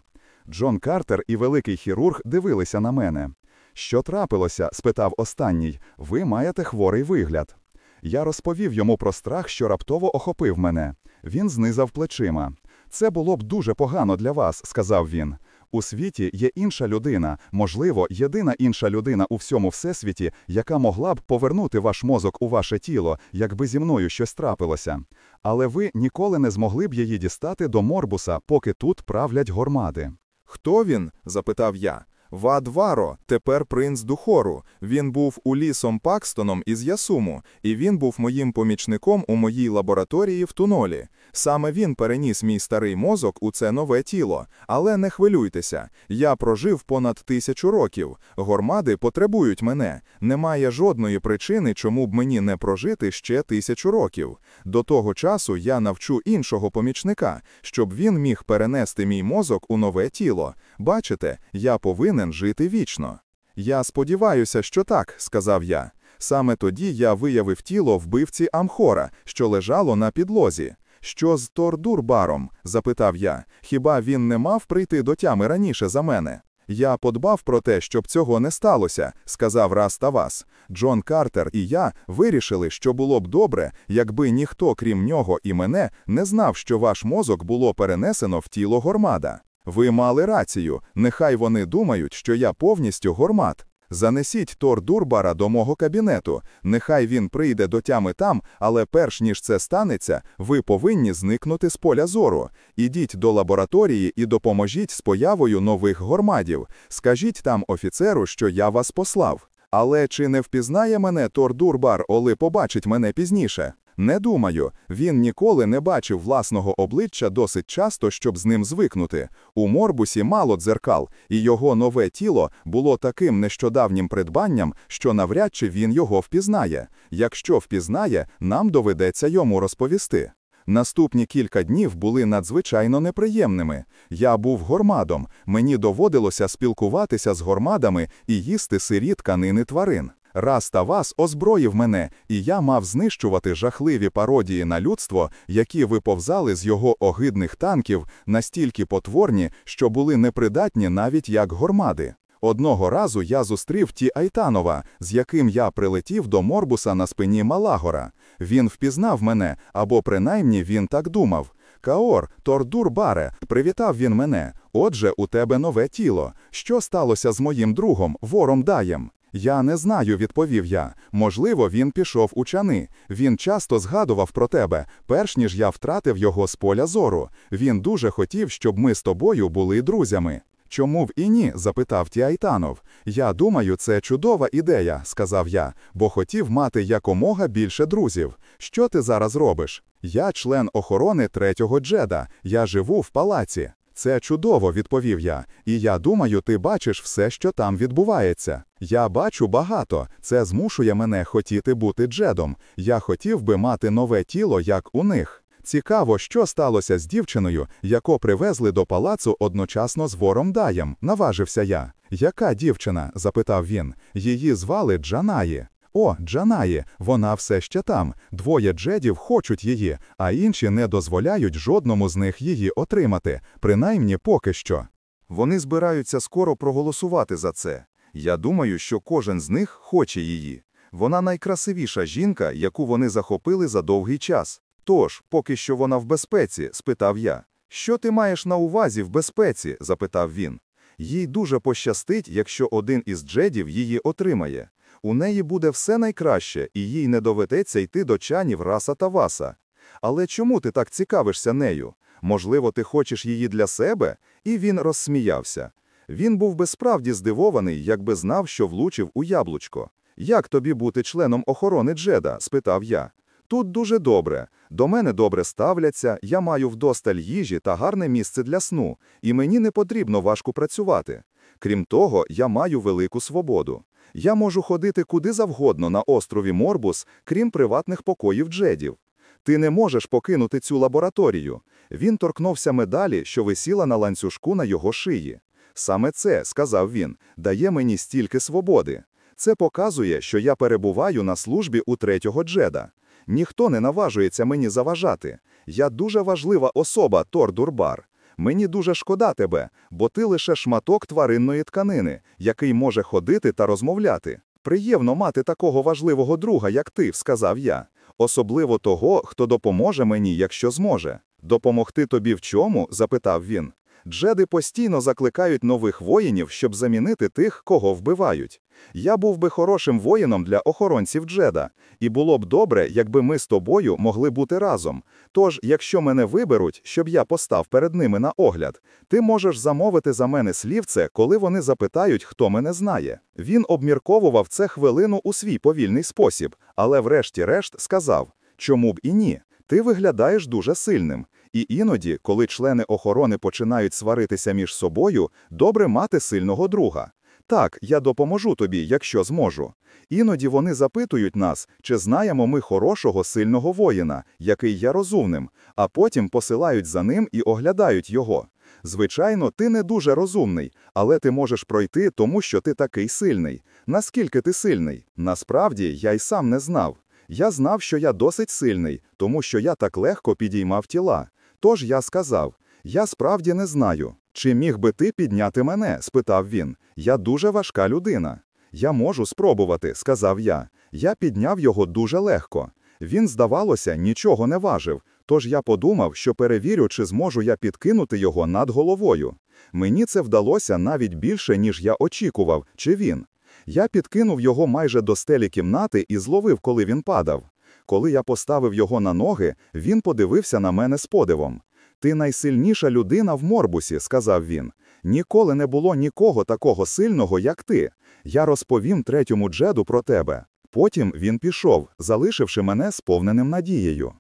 Джон Картер і великий хірург дивилися на мене. Що трапилося? спитав останній. Ви маєте хворий вигляд. Я розповів йому про страх, що раптово охопив мене. Він знизав плечима. Це було б дуже погано для вас, сказав він. У світі є інша людина, можливо, єдина інша людина у всьому всесвіті, яка могла б повернути ваш мозок у ваше тіло, якби зі мною щось трапилося. Але ви ніколи не змогли б її дістати до морбуса, поки тут правлять гормади. Хто він? запитав я. Вадваро, тепер принц Духору. Він був у лісом Пакстоном із Ясуму, і він був моїм помічником у моїй лабораторії в тунолі. Саме він переніс мій старий мозок у це нове тіло. Але не хвилюйтеся, я прожив понад тисячу років. Гормади потребують мене. Немає жодної причини, чому б мені не прожити ще тисячу років. До того часу я навчу іншого помічника, щоб він міг перенести мій мозок у нове тіло. Бачите, я повинен жити вічно. Я сподіваюся, що так, сказав я. Саме тоді я виявив тіло вбивці Амхора, що лежало на підлозі. Що з Тордурбаром? запитав я. Хіба він не мав прийти до тями раніше за мене? Я подбав про те, щоб цього не сталося, сказав раз та вас. Джон Картер і я вирішили, що було б добре, якби ніхто, крім нього і мене, не знав, що ваш мозок було перенесено в тіло гормада. Ви мали рацію, нехай вони думають, що я повністю гормад. Занесіть Тор Дурбара до мого кабінету. Нехай він прийде до тями там, але перш ніж це станеться, ви повинні зникнути з поля зору. Ідіть до лабораторії і допоможіть з появою нових гормадів. Скажіть там офіцеру, що я вас послав. Але чи не впізнає мене Тор Дурбар, оли побачить мене пізніше? Не думаю, він ніколи не бачив власного обличчя досить часто, щоб з ним звикнути. У морбусі мало дзеркал, і його нове тіло було таким нещодавнім придбанням, що навряд чи він його впізнає. Якщо впізнає, нам доведеться йому розповісти. Наступні кілька днів були надзвичайно неприємними. Я був гормадом, мені доводилося спілкуватися з гормадами і їсти сирі тканини тварин. Раз та вас озброїв мене, і я мав знищувати жахливі пародії на людство, які виповзали з його огидних танків, настільки потворні, що були непридатні навіть як гормади. Одного разу я зустрів ті Айтанова, з яким я прилетів до Морбуса на спині Малагора. Він впізнав мене, або принаймні він так думав. Каор, Тордур Баре, привітав він мене. Отже, у тебе нове тіло. Що сталося з моїм другом, вором Даєм? Я не знаю, відповів я. Можливо, він пішов у чани. Він часто згадував про тебе, перш ніж я втратив його з поля зору. Він дуже хотів, щоб ми з тобою були друзями. Чому б і ні? запитав Тіайтанов. Я думаю, це чудова ідея, сказав я, бо хотів мати якомога більше друзів. Що ти зараз робиш? Я член охорони третього джеда. Я живу в палаці. Це чудово, відповів я, і я думаю, ти бачиш все, що там відбувається. Я бачу багато, це змушує мене хотіти бути джедом. Я хотів би мати нове тіло, як у них. Цікаво, що сталося з дівчиною, яку привезли до палацу одночасно з вором Даєм, наважився я. Яка дівчина? запитав він. Її звали Джанаї. О, Джанаї, вона все ще там. Двоє джедів хочуть її, а інші не дозволяють жодному з них її отримати, принаймні поки що. Вони збираються скоро проголосувати за це. Я думаю, що кожен з них хоче її. Вона найкрасивіша жінка, яку вони захопили за довгий час. Тож, поки що вона в безпеці, спитав я. Що ти маєш на увазі в безпеці? запитав він. Їй дуже пощастить, якщо один із джедів її отримає. У неї буде все найкраще, і їй не доведеться йти до чанів раса та васа. Але чому ти так цікавишся нею? Можливо, ти хочеш її для себе? І він розсміявся. Він був би справді здивований, якби знав, що влучив у яблучко. Як тобі бути членом охорони Джеда? спитав я. Тут дуже добре. До мене добре ставляться, я маю вдосталь їжі та гарне місце для сну, і мені не потрібно важко працювати. Крім того, я маю велику свободу. Я можу ходити куди завгодно на острові Морбус, крім приватних покоїв Джедів. Ти не можеш покинути цю лабораторію. Він торкнувся медалі, що висіла на ланцюжку на його шиї. Саме це, сказав він, дає мені стільки свободи. Це показує, що я перебуваю на службі у третього джеда. Ніхто не наважується мені заважати. Я дуже важлива особа, Тор Дурбар. Мені дуже шкода тебе, бо ти лише шматок тваринної тканини, який може ходити та розмовляти. Приємно мати такого важливого друга, як ти, сказав я. Особливо того, хто допоможе мені, якщо зможе. Допомогти тобі в чому? запитав він. Джеди постійно закликають нових воїнів, щоб замінити тих, кого вбивають. Я був би хорошим воїном для охоронців Джеда, і було б добре, якби ми з тобою могли бути разом. Тож, якщо мене виберуть, щоб я постав перед ними на огляд, ти можеш замовити за мене слівце, коли вони запитають, хто мене знає. Він обмірковував це хвилину у свій повільний спосіб, але врешті-решт сказав: чому б і ні? Ти виглядаєш дуже сильним. І іноді, коли члени охорони починають сваритися між собою, добре мати сильного друга. Так, я допоможу тобі, якщо зможу. Іноді вони запитують нас, чи знаємо ми хорошого сильного воїна, який є розумним, а потім посилають за ним і оглядають його. Звичайно, ти не дуже розумний, але ти можеш пройти, тому що ти такий сильний. Наскільки ти сильний? Насправді, я й сам не знав. Я знав, що я досить сильний, тому що я так легко підіймав тіла. Тож я сказав: я справді не знаю. Чи міг би ти підняти мене? спитав він. Я дуже важка людина. Я можу спробувати, сказав я. Я підняв його дуже легко. Він, здавалося, нічого не важив, тож я подумав, що перевірю, чи зможу я підкинути його над головою. Мені це вдалося навіть більше, ніж я очікував, чи він. Я підкинув його майже до стелі кімнати і зловив, коли він падав. Коли я поставив його на ноги, він подивився на мене з подивом. Ти найсильніша людина в морбусі, сказав він. Ніколи не було нікого такого сильного, як ти. Я розповім третьому джеду про тебе. Потім він пішов, залишивши мене сповненим надією.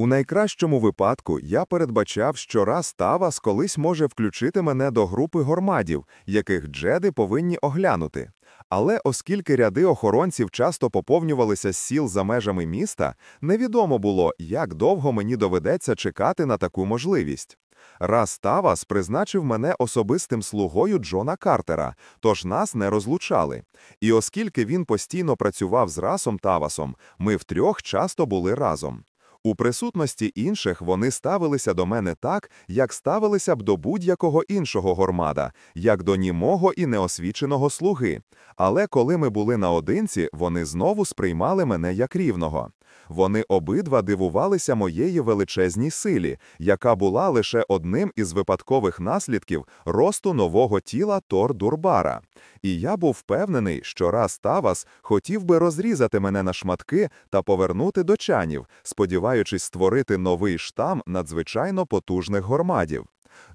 У найкращому випадку я передбачав, що раз Тавас колись може включити мене до групи гормадів, яких джеди повинні оглянути. Але оскільки ряди охоронців часто поповнювалися з сіл за межами міста, невідомо було, як довго мені доведеться чекати на таку можливість. Раз Тавас призначив мене особистим слугою Джона Картера, тож нас не розлучали. І оскільки він постійно працював з расом Тавасом, ми втрьох часто були разом. У присутності інших вони ставилися до мене так, як ставилися б до будь-якого іншого гормада, як до німого і неосвіченого слуги. Але коли ми були наодинці, вони знову сприймали мене як рівного. Вони обидва дивувалися моєї величезній силі, яка була лише одним із випадкових наслідків росту нового тіла Тор Дурбара. І я був впевнений, що раз Тавас хотів би розрізати мене на шматки та повернути до чанів, сподіваючись створити новий штам надзвичайно потужних гормадів.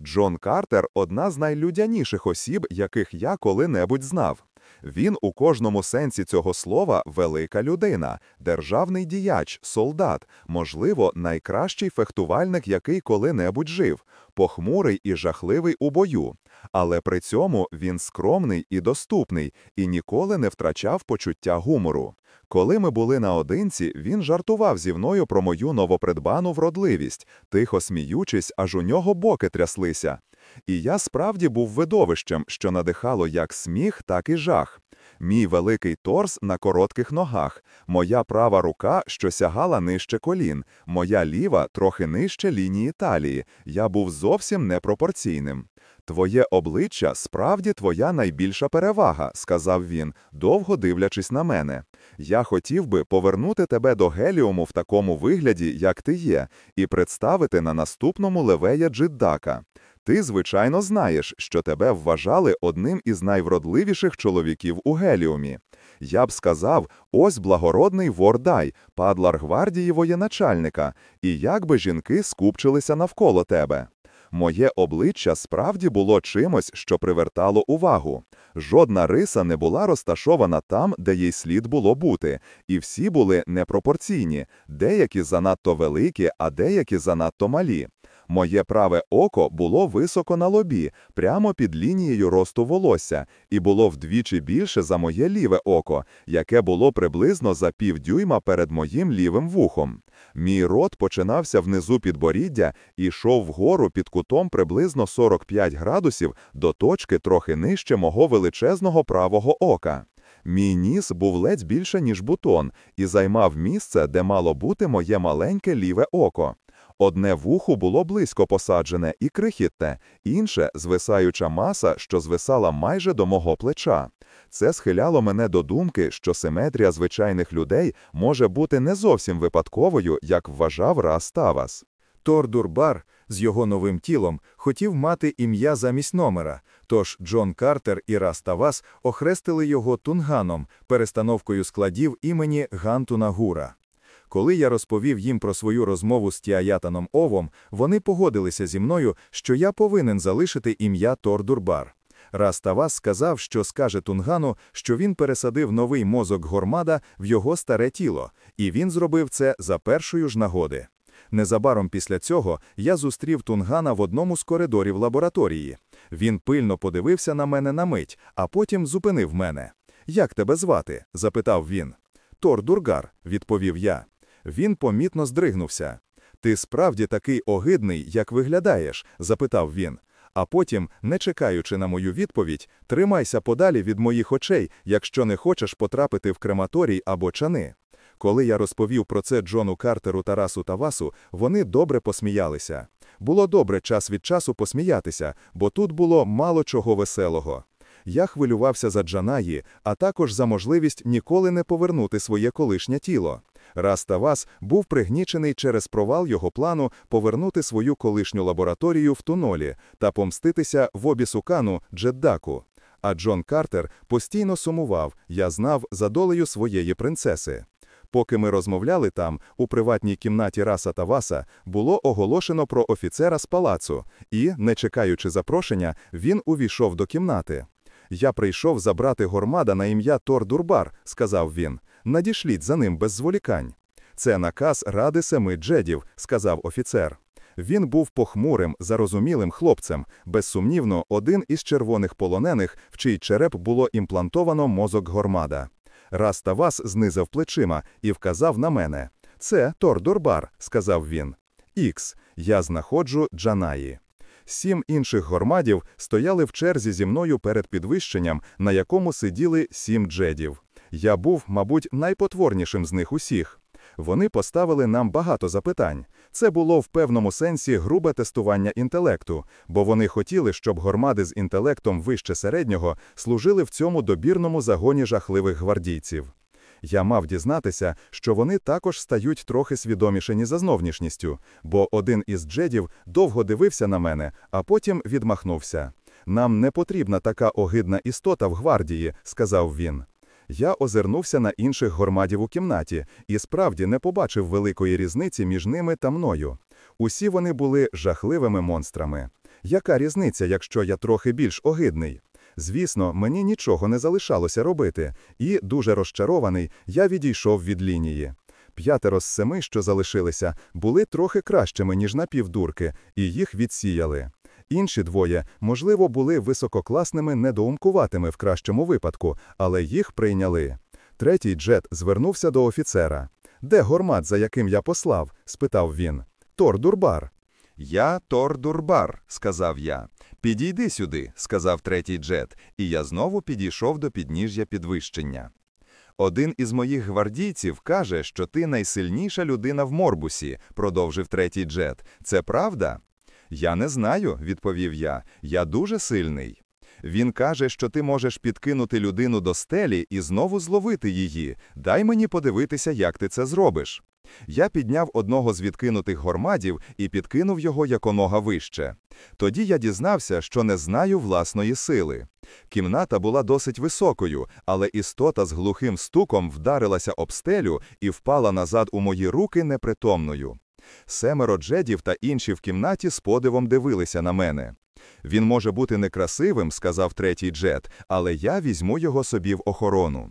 Джон Картер одна з найлюдяніших осіб, яких я коли-небудь знав. Він у кожному сенсі цього слова велика людина, державний діяч, солдат, можливо, найкращий фехтувальник, який коли-небудь жив, похмурий і жахливий у бою. Але при цьому він скромний і доступний і ніколи не втрачав почуття гумору. Коли ми були наодинці, він жартував зі мною про мою новопридбану вродливість, тихо сміючись, аж у нього боки тряслися. І я справді був видовищем, що надихало як сміх, так і жах. Мій великий торс на коротких ногах, моя права рука, що сягала нижче колін, моя ліва трохи нижче лінії талії. Я був зовсім непропорційним. Твоє обличчя справді твоя найбільша перевага, сказав він, довго дивлячись на мене. Я хотів би повернути тебе до геліуму в такому вигляді, як ти є, і представити на наступному левея Джиддака. Ти, звичайно, знаєш, що тебе вважали одним із найвродливіших чоловіків у Геліумі. Я б сказав, ось благородний Вордай, падлар гвардії воєначальника, і як би жінки скупчилися навколо тебе. Моє обличчя справді було чимось, що привертало увагу. Жодна риса не була розташована там, де їй слід було бути, і всі були непропорційні, деякі занадто великі, а деякі занадто малі. Моє праве око було високо на лобі, прямо під лінією росту волосся, і було вдвічі більше за моє ліве око, яке було приблизно за півдюйма перед моїм лівим вухом. Мій рот починався внизу підборіддя і йшов вгору під кутом приблизно 45 градусів до точки трохи нижче мого величезного правого ока. Мій ніс був ледь більше, ніж бутон, і займав місце, де мало бути моє маленьке ліве око. Одне вухо було близько посаджене і крихітне, інше звисаюча маса, що звисала майже до мого плеча. Це схиляло мене до думки, що симетрія звичайних людей може бути не зовсім випадковою, як вважав Рас Тавас. Тор Дурбар з його новим тілом хотів мати ім'я замість номера, тож Джон Картер і Раставас охрестили його Тунганом, перестановкою складів імені Гантуна Гура. Коли я розповів їм про свою розмову з Тіаятаном Овом, вони погодилися зі мною, що я повинен залишити ім'я Тор Дурбар. Раставас сказав, що скаже Тунгану, що він пересадив новий мозок Гормада в його старе тіло, і він зробив це за першою ж нагоди. Незабаром після цього я зустрів Тунгана в одному з коридорів лабораторії. Він пильно подивився на мене на мить, а потім зупинив мене. Як тебе звати? запитав він. Тор Дургар, відповів я. Він помітно здригнувся. Ти справді такий огидний, як виглядаєш? запитав він. А потім, не чекаючи на мою відповідь, тримайся подалі від моїх очей, якщо не хочеш потрапити в крематорій або чани. Коли я розповів про це Джону Картеру, Тарасу та Васу, вони добре посміялися. Було добре час від часу посміятися, бо тут було мало чого веселого. Я хвилювався за Джанаї, а також за можливість ніколи не повернути своє колишнє тіло. Раз та був пригнічений через провал його плану повернути свою колишню лабораторію в тунолі та помститися в обісукану Джеддаку. А Джон Картер постійно сумував, я знав, за долею своєї принцеси. Поки ми розмовляли там, у приватній кімнаті Раса та Васа, було оголошено про офіцера з палацу, і, не чекаючи запрошення, він увійшов до кімнати. Я прийшов забрати гормада на ім'я Тор Дурбар, сказав він. Надішліть за ним без зволікань. Це наказ Ради семи джедів, сказав офіцер. Він був похмурим, зарозумілим хлопцем, безсумнівно, один із червоних полонених, в чий череп було імплантовано мозок гормада. Раз та вас знизав плечима і вказав на мене. Це Тор Дурбар, сказав він. Ікс, я знаходжу Джанаї. Сім інших гормадів стояли в черзі зі мною перед підвищенням, на якому сиділи сім джедів. Я був, мабуть, найпотворнішим з них усіх. Вони поставили нам багато запитань. Це було в певному сенсі грубе тестування інтелекту, бо вони хотіли, щоб гормади з інтелектом вище середнього служили в цьому добірному загоні жахливих гвардійців. Я мав дізнатися, що вони також стають трохи свідомішені за зовнішністю, бо один із джедів довго дивився на мене, а потім відмахнувся. Нам не потрібна така огидна істота в гвардії, сказав він. Я озирнувся на інших гормадів у кімнаті і справді не побачив великої різниці між ними та мною. Усі вони були жахливими монстрами. Яка різниця, якщо я трохи більш огидний? Звісно, мені нічого не залишалося робити, і, дуже розчарований, я відійшов від лінії. П'ятеро з семи, що залишилися, були трохи кращими, ніж напівдурки, і їх відсіяли. Інші двоє, можливо, були висококласними недоумкуватими в кращому випадку, але їх прийняли. Третій Джет звернувся до офіцера. Де гормат, за яким я послав? спитав він. Тор Дурбар. Я Тор Дурбар, сказав я. Підійди сюди, сказав третій Джет, і я знову підійшов до підніжжя підвищення. Один із моїх гвардійців каже, що ти найсильніша людина в Морбусі, продовжив третій Джет. Це правда? Я не знаю, відповів я. Я дуже сильний. Він каже, що ти можеш підкинути людину до стелі і знову зловити її. Дай мені подивитися, як ти це зробиш. Я підняв одного з відкинутих гормадів і підкинув його якомога вище. Тоді я дізнався, що не знаю власної сили. Кімната була досить високою, але істота з глухим стуком вдарилася об стелю і впала назад у мої руки непритомною. Семеро джедів та інші в кімнаті з подивом дивилися на мене. Він може бути некрасивим, сказав третій джед, але я візьму його собі в охорону.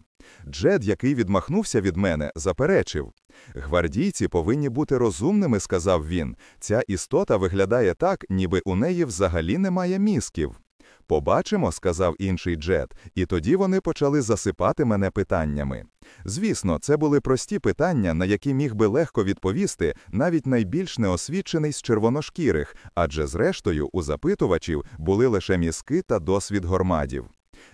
Джед, який відмахнувся від мене, заперечив. Гвардійці повинні бути розумними, сказав він. Ця істота виглядає так, ніби у неї взагалі немає мізків. Побачимо, сказав інший Джет, і тоді вони почали засипати мене питаннями. Звісно, це були прості питання, на які міг би легко відповісти навіть найбільш неосвічений з червоношкірих, адже зрештою у запитувачів були лише мізки та досвід гормадів.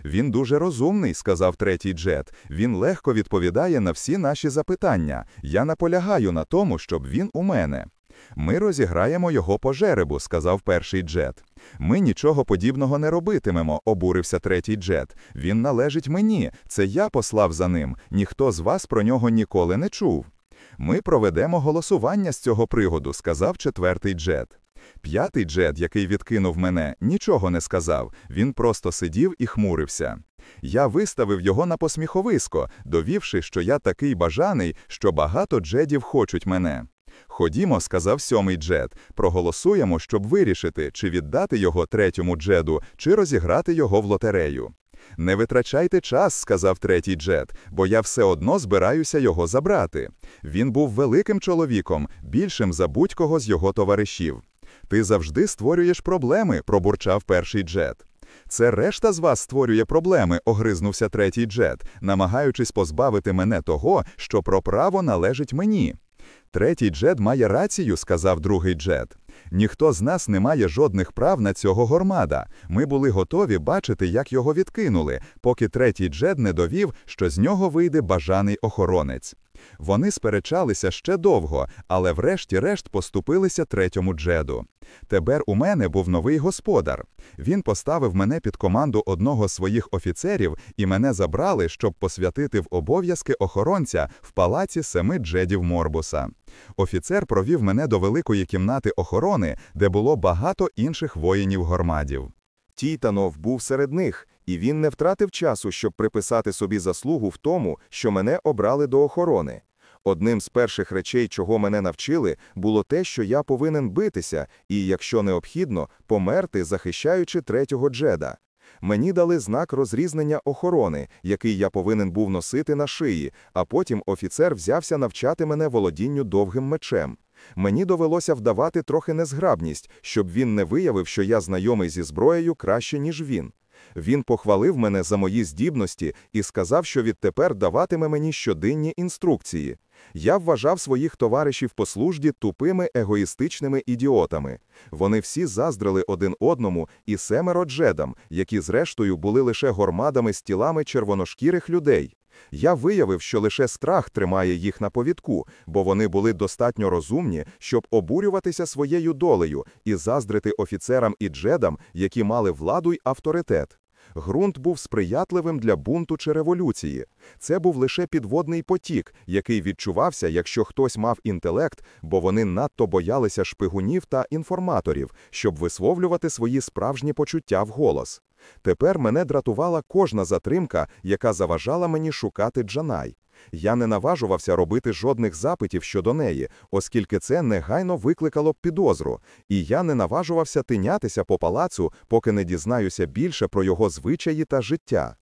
Він дуже розумний, сказав третій Джет. Він легко відповідає на всі наші запитання. Я наполягаю на тому, щоб він у мене. Ми розіграємо його по жеребу, сказав перший Джет. Ми нічого подібного не робитимемо, обурився третій Джет. Він належить мені. Це я послав за ним. Ніхто з вас про нього ніколи не чув. Ми проведемо голосування з цього пригоду, сказав четвертий джет. П'ятий джет, який відкинув мене, нічого не сказав, він просто сидів і хмурився. Я виставив його на посміховисько, довівши, що я такий бажаний, що багато джедів хочуть мене. Ходімо, сказав сьомий джед, проголосуємо, щоб вирішити, чи віддати його третьому джеду, чи розіграти його в лотерею. Не витрачайте час, сказав третій джет, бо я все одно збираюся його забрати. Він був великим чоловіком, більшим за будь-кого з його товаришів. Ти завжди створюєш проблеми, пробурчав перший джет. Це решта з вас створює проблеми, огризнувся третій джет, намагаючись позбавити мене того, що про право належить мені. Третій Джед має рацію, сказав другий Джед. Ніхто з нас не має жодних прав на цього гормада. Ми були готові бачити, як його відкинули, поки третій Джед не довів, що з нього вийде бажаний охоронець. Вони сперечалися ще довго, але врешті-решт поступилися третьому джеду. Тепер у мене був новий господар. Він поставив мене під команду одного з своїх офіцерів, і мене забрали, щоб посвятити в обов'язки охоронця в палаці семи джедів Морбуса. Офіцер провів мене до великої кімнати охорони, де було багато інших воїнів гормадів. Тійтанов був серед них, і він не втратив часу, щоб приписати собі заслугу в тому, що мене обрали до охорони. Одним з перших речей, чого мене навчили, було те, що я повинен битися і, якщо необхідно, померти, захищаючи третього джеда. Мені дали знак розрізнення охорони, який я повинен був носити на шиї, а потім офіцер взявся навчати мене володінню довгим мечем. Мені довелося вдавати трохи незграбність, щоб він не виявив, що я знайомий зі зброєю краще, ніж він. Він похвалив мене за мої здібності і сказав, що відтепер даватиме мені щоденні інструкції. Я вважав своїх товаришів по службі тупими егоїстичними ідіотами. Вони всі заздрили один одному і семеро джедам, які зрештою були лише гормадами з тілами червоношкірих людей. Я виявив, що лише страх тримає їх на повідку, бо вони були достатньо розумні, щоб обурюватися своєю долею і заздрити офіцерам і джедам, які мали владу й авторитет. Ґрунт був сприятливим для бунту чи революції. Це був лише підводний потік, який відчувався, якщо хтось мав інтелект, бо вони надто боялися шпигунів та інформаторів, щоб висловлювати свої справжні почуття вголос. Тепер мене дратувала кожна затримка, яка заважала мені шукати Джанай. Я не наважувався робити жодних запитів щодо неї, оскільки це негайно викликало б підозру, і я не наважувався тинятися по палацу, поки не дізнаюся більше про його звичаї та життя.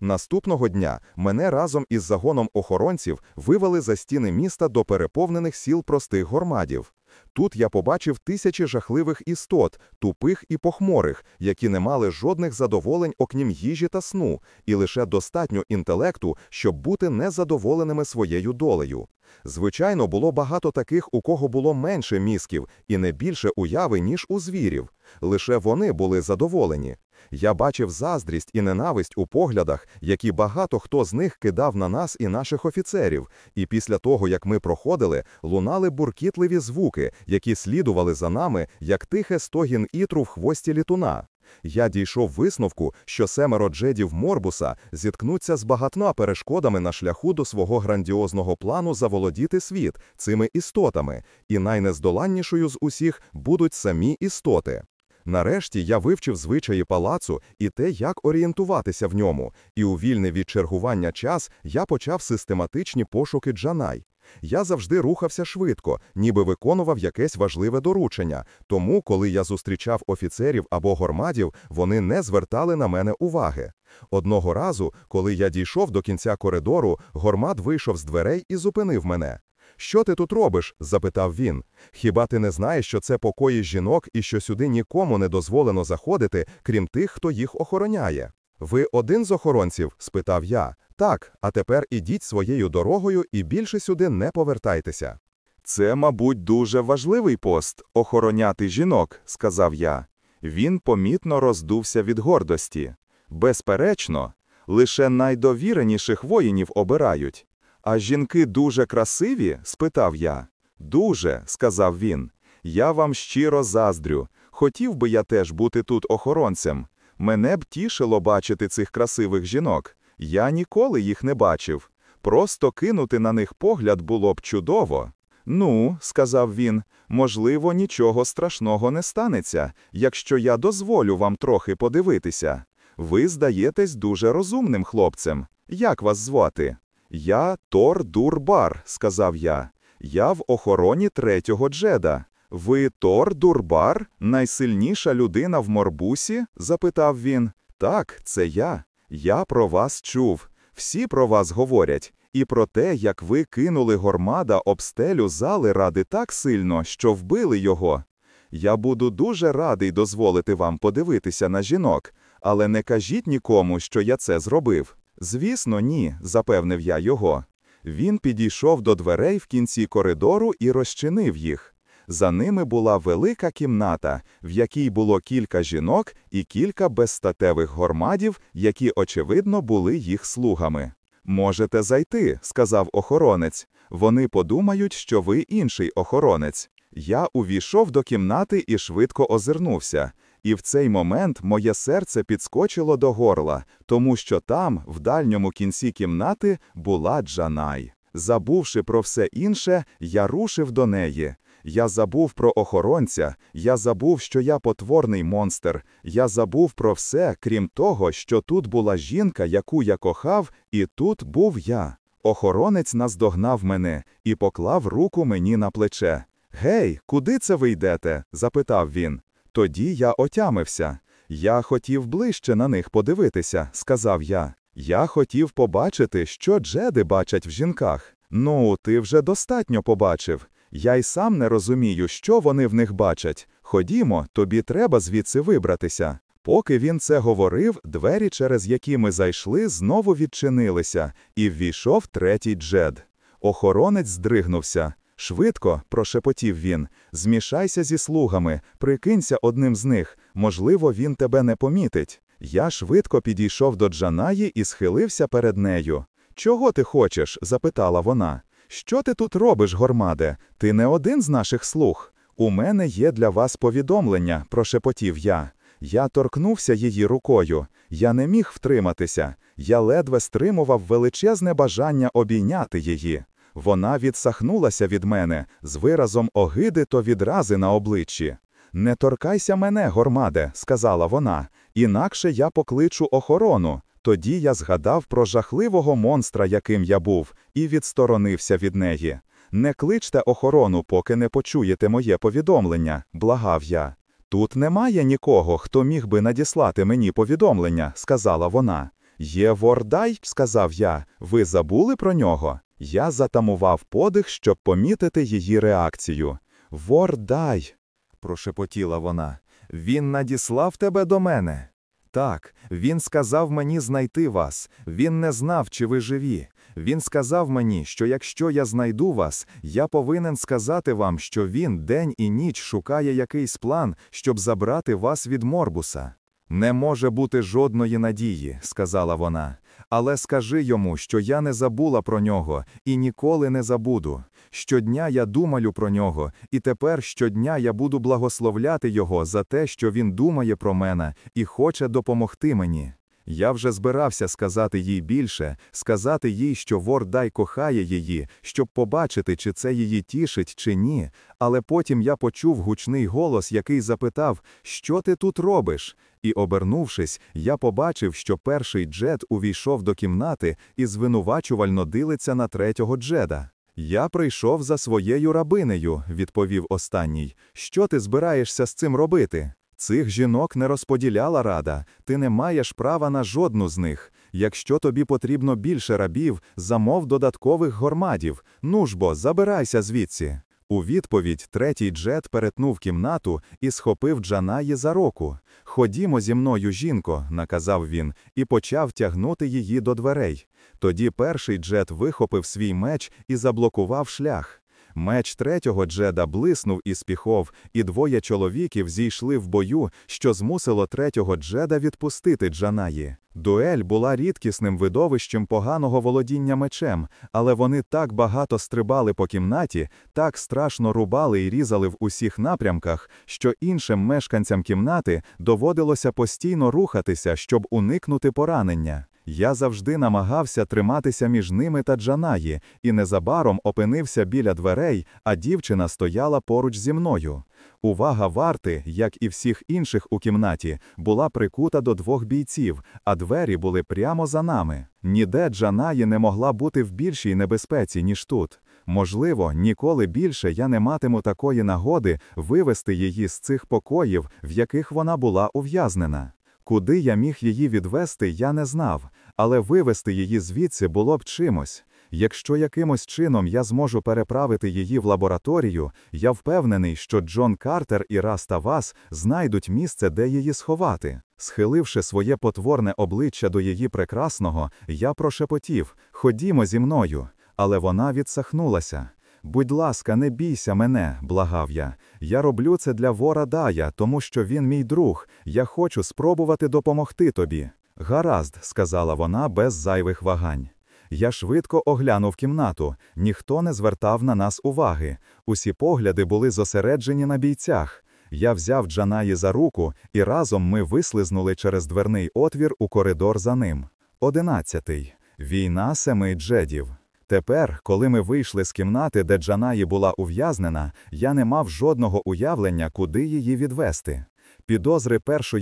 Наступного дня мене разом із загоном охоронців вивели за стіни міста до переповнених сіл простих гормадів. Тут я побачив тисячі жахливих істот, тупих і похмурих, які не мали жодних задоволень, окрім їжі та сну, і лише достатньо інтелекту, щоб бути незадоволеними своєю долею. Звичайно, було багато таких, у кого було менше мізків і не більше уяви, ніж у звірів. Лише вони були задоволені. Я бачив заздрість і ненависть у поглядах, які багато хто з них кидав на нас і наших офіцерів, і після того, як ми проходили, лунали буркітливі звуки, які слідували за нами, як тихе стогін ітру в хвості літуна. Я дійшов висновку, що семеро джедів Морбуса зіткнуться з багатьма перешкодами на шляху до свого грандіозного плану заволодіти світ цими істотами, і найнездоланнішою з усіх будуть самі істоти. Нарешті я вивчив звичаї палацу і те, як орієнтуватися в ньому, і у вільний від чергування час я почав систематичні пошуки Джанай. Я завжди рухався швидко, ніби виконував якесь важливе доручення, тому, коли я зустрічав офіцерів або гормадів, вони не звертали на мене уваги. Одного разу, коли я дійшов до кінця коридору, гормад вийшов з дверей і зупинив мене. Що ти тут робиш? запитав він. Хіба ти не знаєш, що це покої жінок і що сюди нікому не дозволено заходити, крім тих, хто їх охороняє? Ви один з охоронців? спитав я. Так, а тепер ідіть своєю дорогою і більше сюди не повертайтеся. Це, мабуть, дуже важливий пост охороняти жінок, сказав я. Він помітно роздувся від гордості. Безперечно, лише найдовіреніших воїнів обирають. А жінки дуже красиві? спитав я. Дуже, сказав він. Я вам щиро заздрю. Хотів би я теж бути тут охоронцем. Мене б тішило бачити цих красивих жінок. Я ніколи їх не бачив. Просто кинути на них погляд було б чудово. Ну, сказав він, можливо, нічого страшного не станеться, якщо я дозволю вам трохи подивитися. Ви здаєтесь дуже розумним хлопцем. Як вас звати? Я Тор Дурбар, сказав я. Я в охороні третього джеда. Ви Тор Дурбар, найсильніша людина в Морбусі? запитав він. Так, це я. Я про вас чув. Всі про вас говорять. І про те, як ви кинули гормада об стелю зали ради так сильно, що вбили його. Я буду дуже радий дозволити вам подивитися на жінок, але не кажіть нікому, що я це зробив. Звісно, ні, запевнив я його. Він підійшов до дверей в кінці коридору і розчинив їх. За ними була велика кімната, в якій було кілька жінок і кілька безстатевих гормадів, які, очевидно, були їх слугами. Можете зайти, сказав охоронець. Вони подумають, що ви інший охоронець. Я увійшов до кімнати і швидко озирнувся. І в цей момент моє серце підскочило до горла, тому що там, в дальньому кінці кімнати, була Джанай. Забувши про все інше, я рушив до неї. Я забув про охоронця, я забув, що я потворний монстр, я забув про все, крім того, що тут була жінка, яку я кохав, і тут був я. Охоронець наздогнав мене і поклав руку мені на плече. Гей, куди це ви йдете? запитав він. Тоді я отямився. Я хотів ближче на них подивитися, сказав я. Я хотів побачити, що джеди бачать в жінках. Ну, ти вже достатньо побачив. Я й сам не розумію, що вони в них бачать. Ходімо, тобі треба звідси вибратися. Поки він це говорив, двері, через які ми зайшли, знову відчинилися, і ввійшов третій джед. Охоронець здригнувся. Швидко, прошепотів він, змішайся зі слугами, прикинься одним з них, можливо, він тебе не помітить. Я швидко підійшов до Джанаї і схилився перед нею. Чого ти хочеш? запитала вона. Що ти тут робиш, гормаде? Ти не один з наших слуг. У мене є для вас повідомлення, прошепотів я. Я торкнувся її рукою. Я не міг втриматися. Я ледве стримував величезне бажання обійняти її. Вона відсахнулася від мене з виразом огиди то відрази на обличчі. Не торкайся мене, гормаде, сказала вона, інакше я покличу охорону. Тоді я згадав про жахливого монстра, яким я був, і відсторонився від неї. Не кличте охорону, поки не почуєте моє повідомлення, благав я. Тут немає нікого, хто міг би надіслати мені повідомлення, сказала вона. Є Вордай, сказав я. Ви забули про нього? Я затамував подих, щоб помітити її реакцію. Вордай, прошепотіла вона. Він надіслав тебе до мене. Так, він сказав мені знайти вас. Він не знав, чи ви живі. Він сказав мені, що якщо я знайду вас, я повинен сказати вам, що він день і ніч шукає якийсь план, щоб забрати вас від Морбуса. Не може бути жодної надії, сказала вона. Але скажи йому, що я не забула про нього і ніколи не забуду. Щодня я думаю про нього, і тепер щодня я буду благословляти його за те, що він думає про мене і хоче допомогти мені. Я вже збирався сказати їй більше, сказати їй, що Вордай кохає її, щоб побачити, чи це її тішить, чи ні. Але потім я почув гучний голос, який запитав, що ти тут робиш? І, обернувшись, я побачив, що перший джед увійшов до кімнати і звинувачувально дилиться на третього джеда. Я прийшов за своєю рабинею, відповів останній. Що ти збираєшся з цим робити? Цих жінок не розподіляла рада, ти не маєш права на жодну з них. Якщо тобі потрібно більше рабів, замов додаткових гормадів. Ну ж бо, забирайся звідси. У відповідь третій джет перетнув кімнату і схопив Джанаї за руку. Ходімо зі мною, жінко, наказав він, і почав тягнути її до дверей. Тоді перший джет вихопив свій меч і заблокував шлях. Меч третього джеда блиснув і спіхов, і двоє чоловіків зійшли в бою, що змусило третього джеда відпустити Джанаї. Дуель була рідкісним видовищем поганого володіння мечем, але вони так багато стрибали по кімнаті, так страшно рубали і різали в усіх напрямках, що іншим мешканцям кімнати доводилося постійно рухатися, щоб уникнути поранення. Я завжди намагався триматися між ними та Джанаї, і незабаром опинився біля дверей, а дівчина стояла поруч зі мною. Увага варти, як і всіх інших у кімнаті, була прикута до двох бійців, а двері були прямо за нами. Ніде Джанаї не могла бути в більшій небезпеці, ніж тут. Можливо, ніколи більше я не матиму такої нагоди вивести її з цих покоїв, в яких вона була ув'язнена. Куди я міг її відвести, я не знав, але вивести її звідси було б чимось. Якщо якимось чином я зможу переправити її в лабораторію, я впевнений, що Джон Картер і Раста Вас знайдуть місце, де її сховати. Схиливши своє потворне обличчя до її прекрасного, я прошепотів Ходімо зі мною. Але вона відсахнулася. Будь ласка, не бійся мене, благав я. Я роблю це для вора Дая, тому що він мій друг. Я хочу спробувати допомогти тобі. Гаразд, сказала вона без зайвих вагань. Я швидко оглянув кімнату. Ніхто не звертав на нас уваги. Усі погляди були зосереджені на бійцях. Я взяв Джанаї за руку, і разом ми вислизнули через дверний отвір у коридор за ним. Одинадцятий. Війна семи джедів. Тепер, коли ми вийшли з кімнати, де Джанаї була ув'язнена, я не мав жодного уявлення, куди її відвести. Підозри першої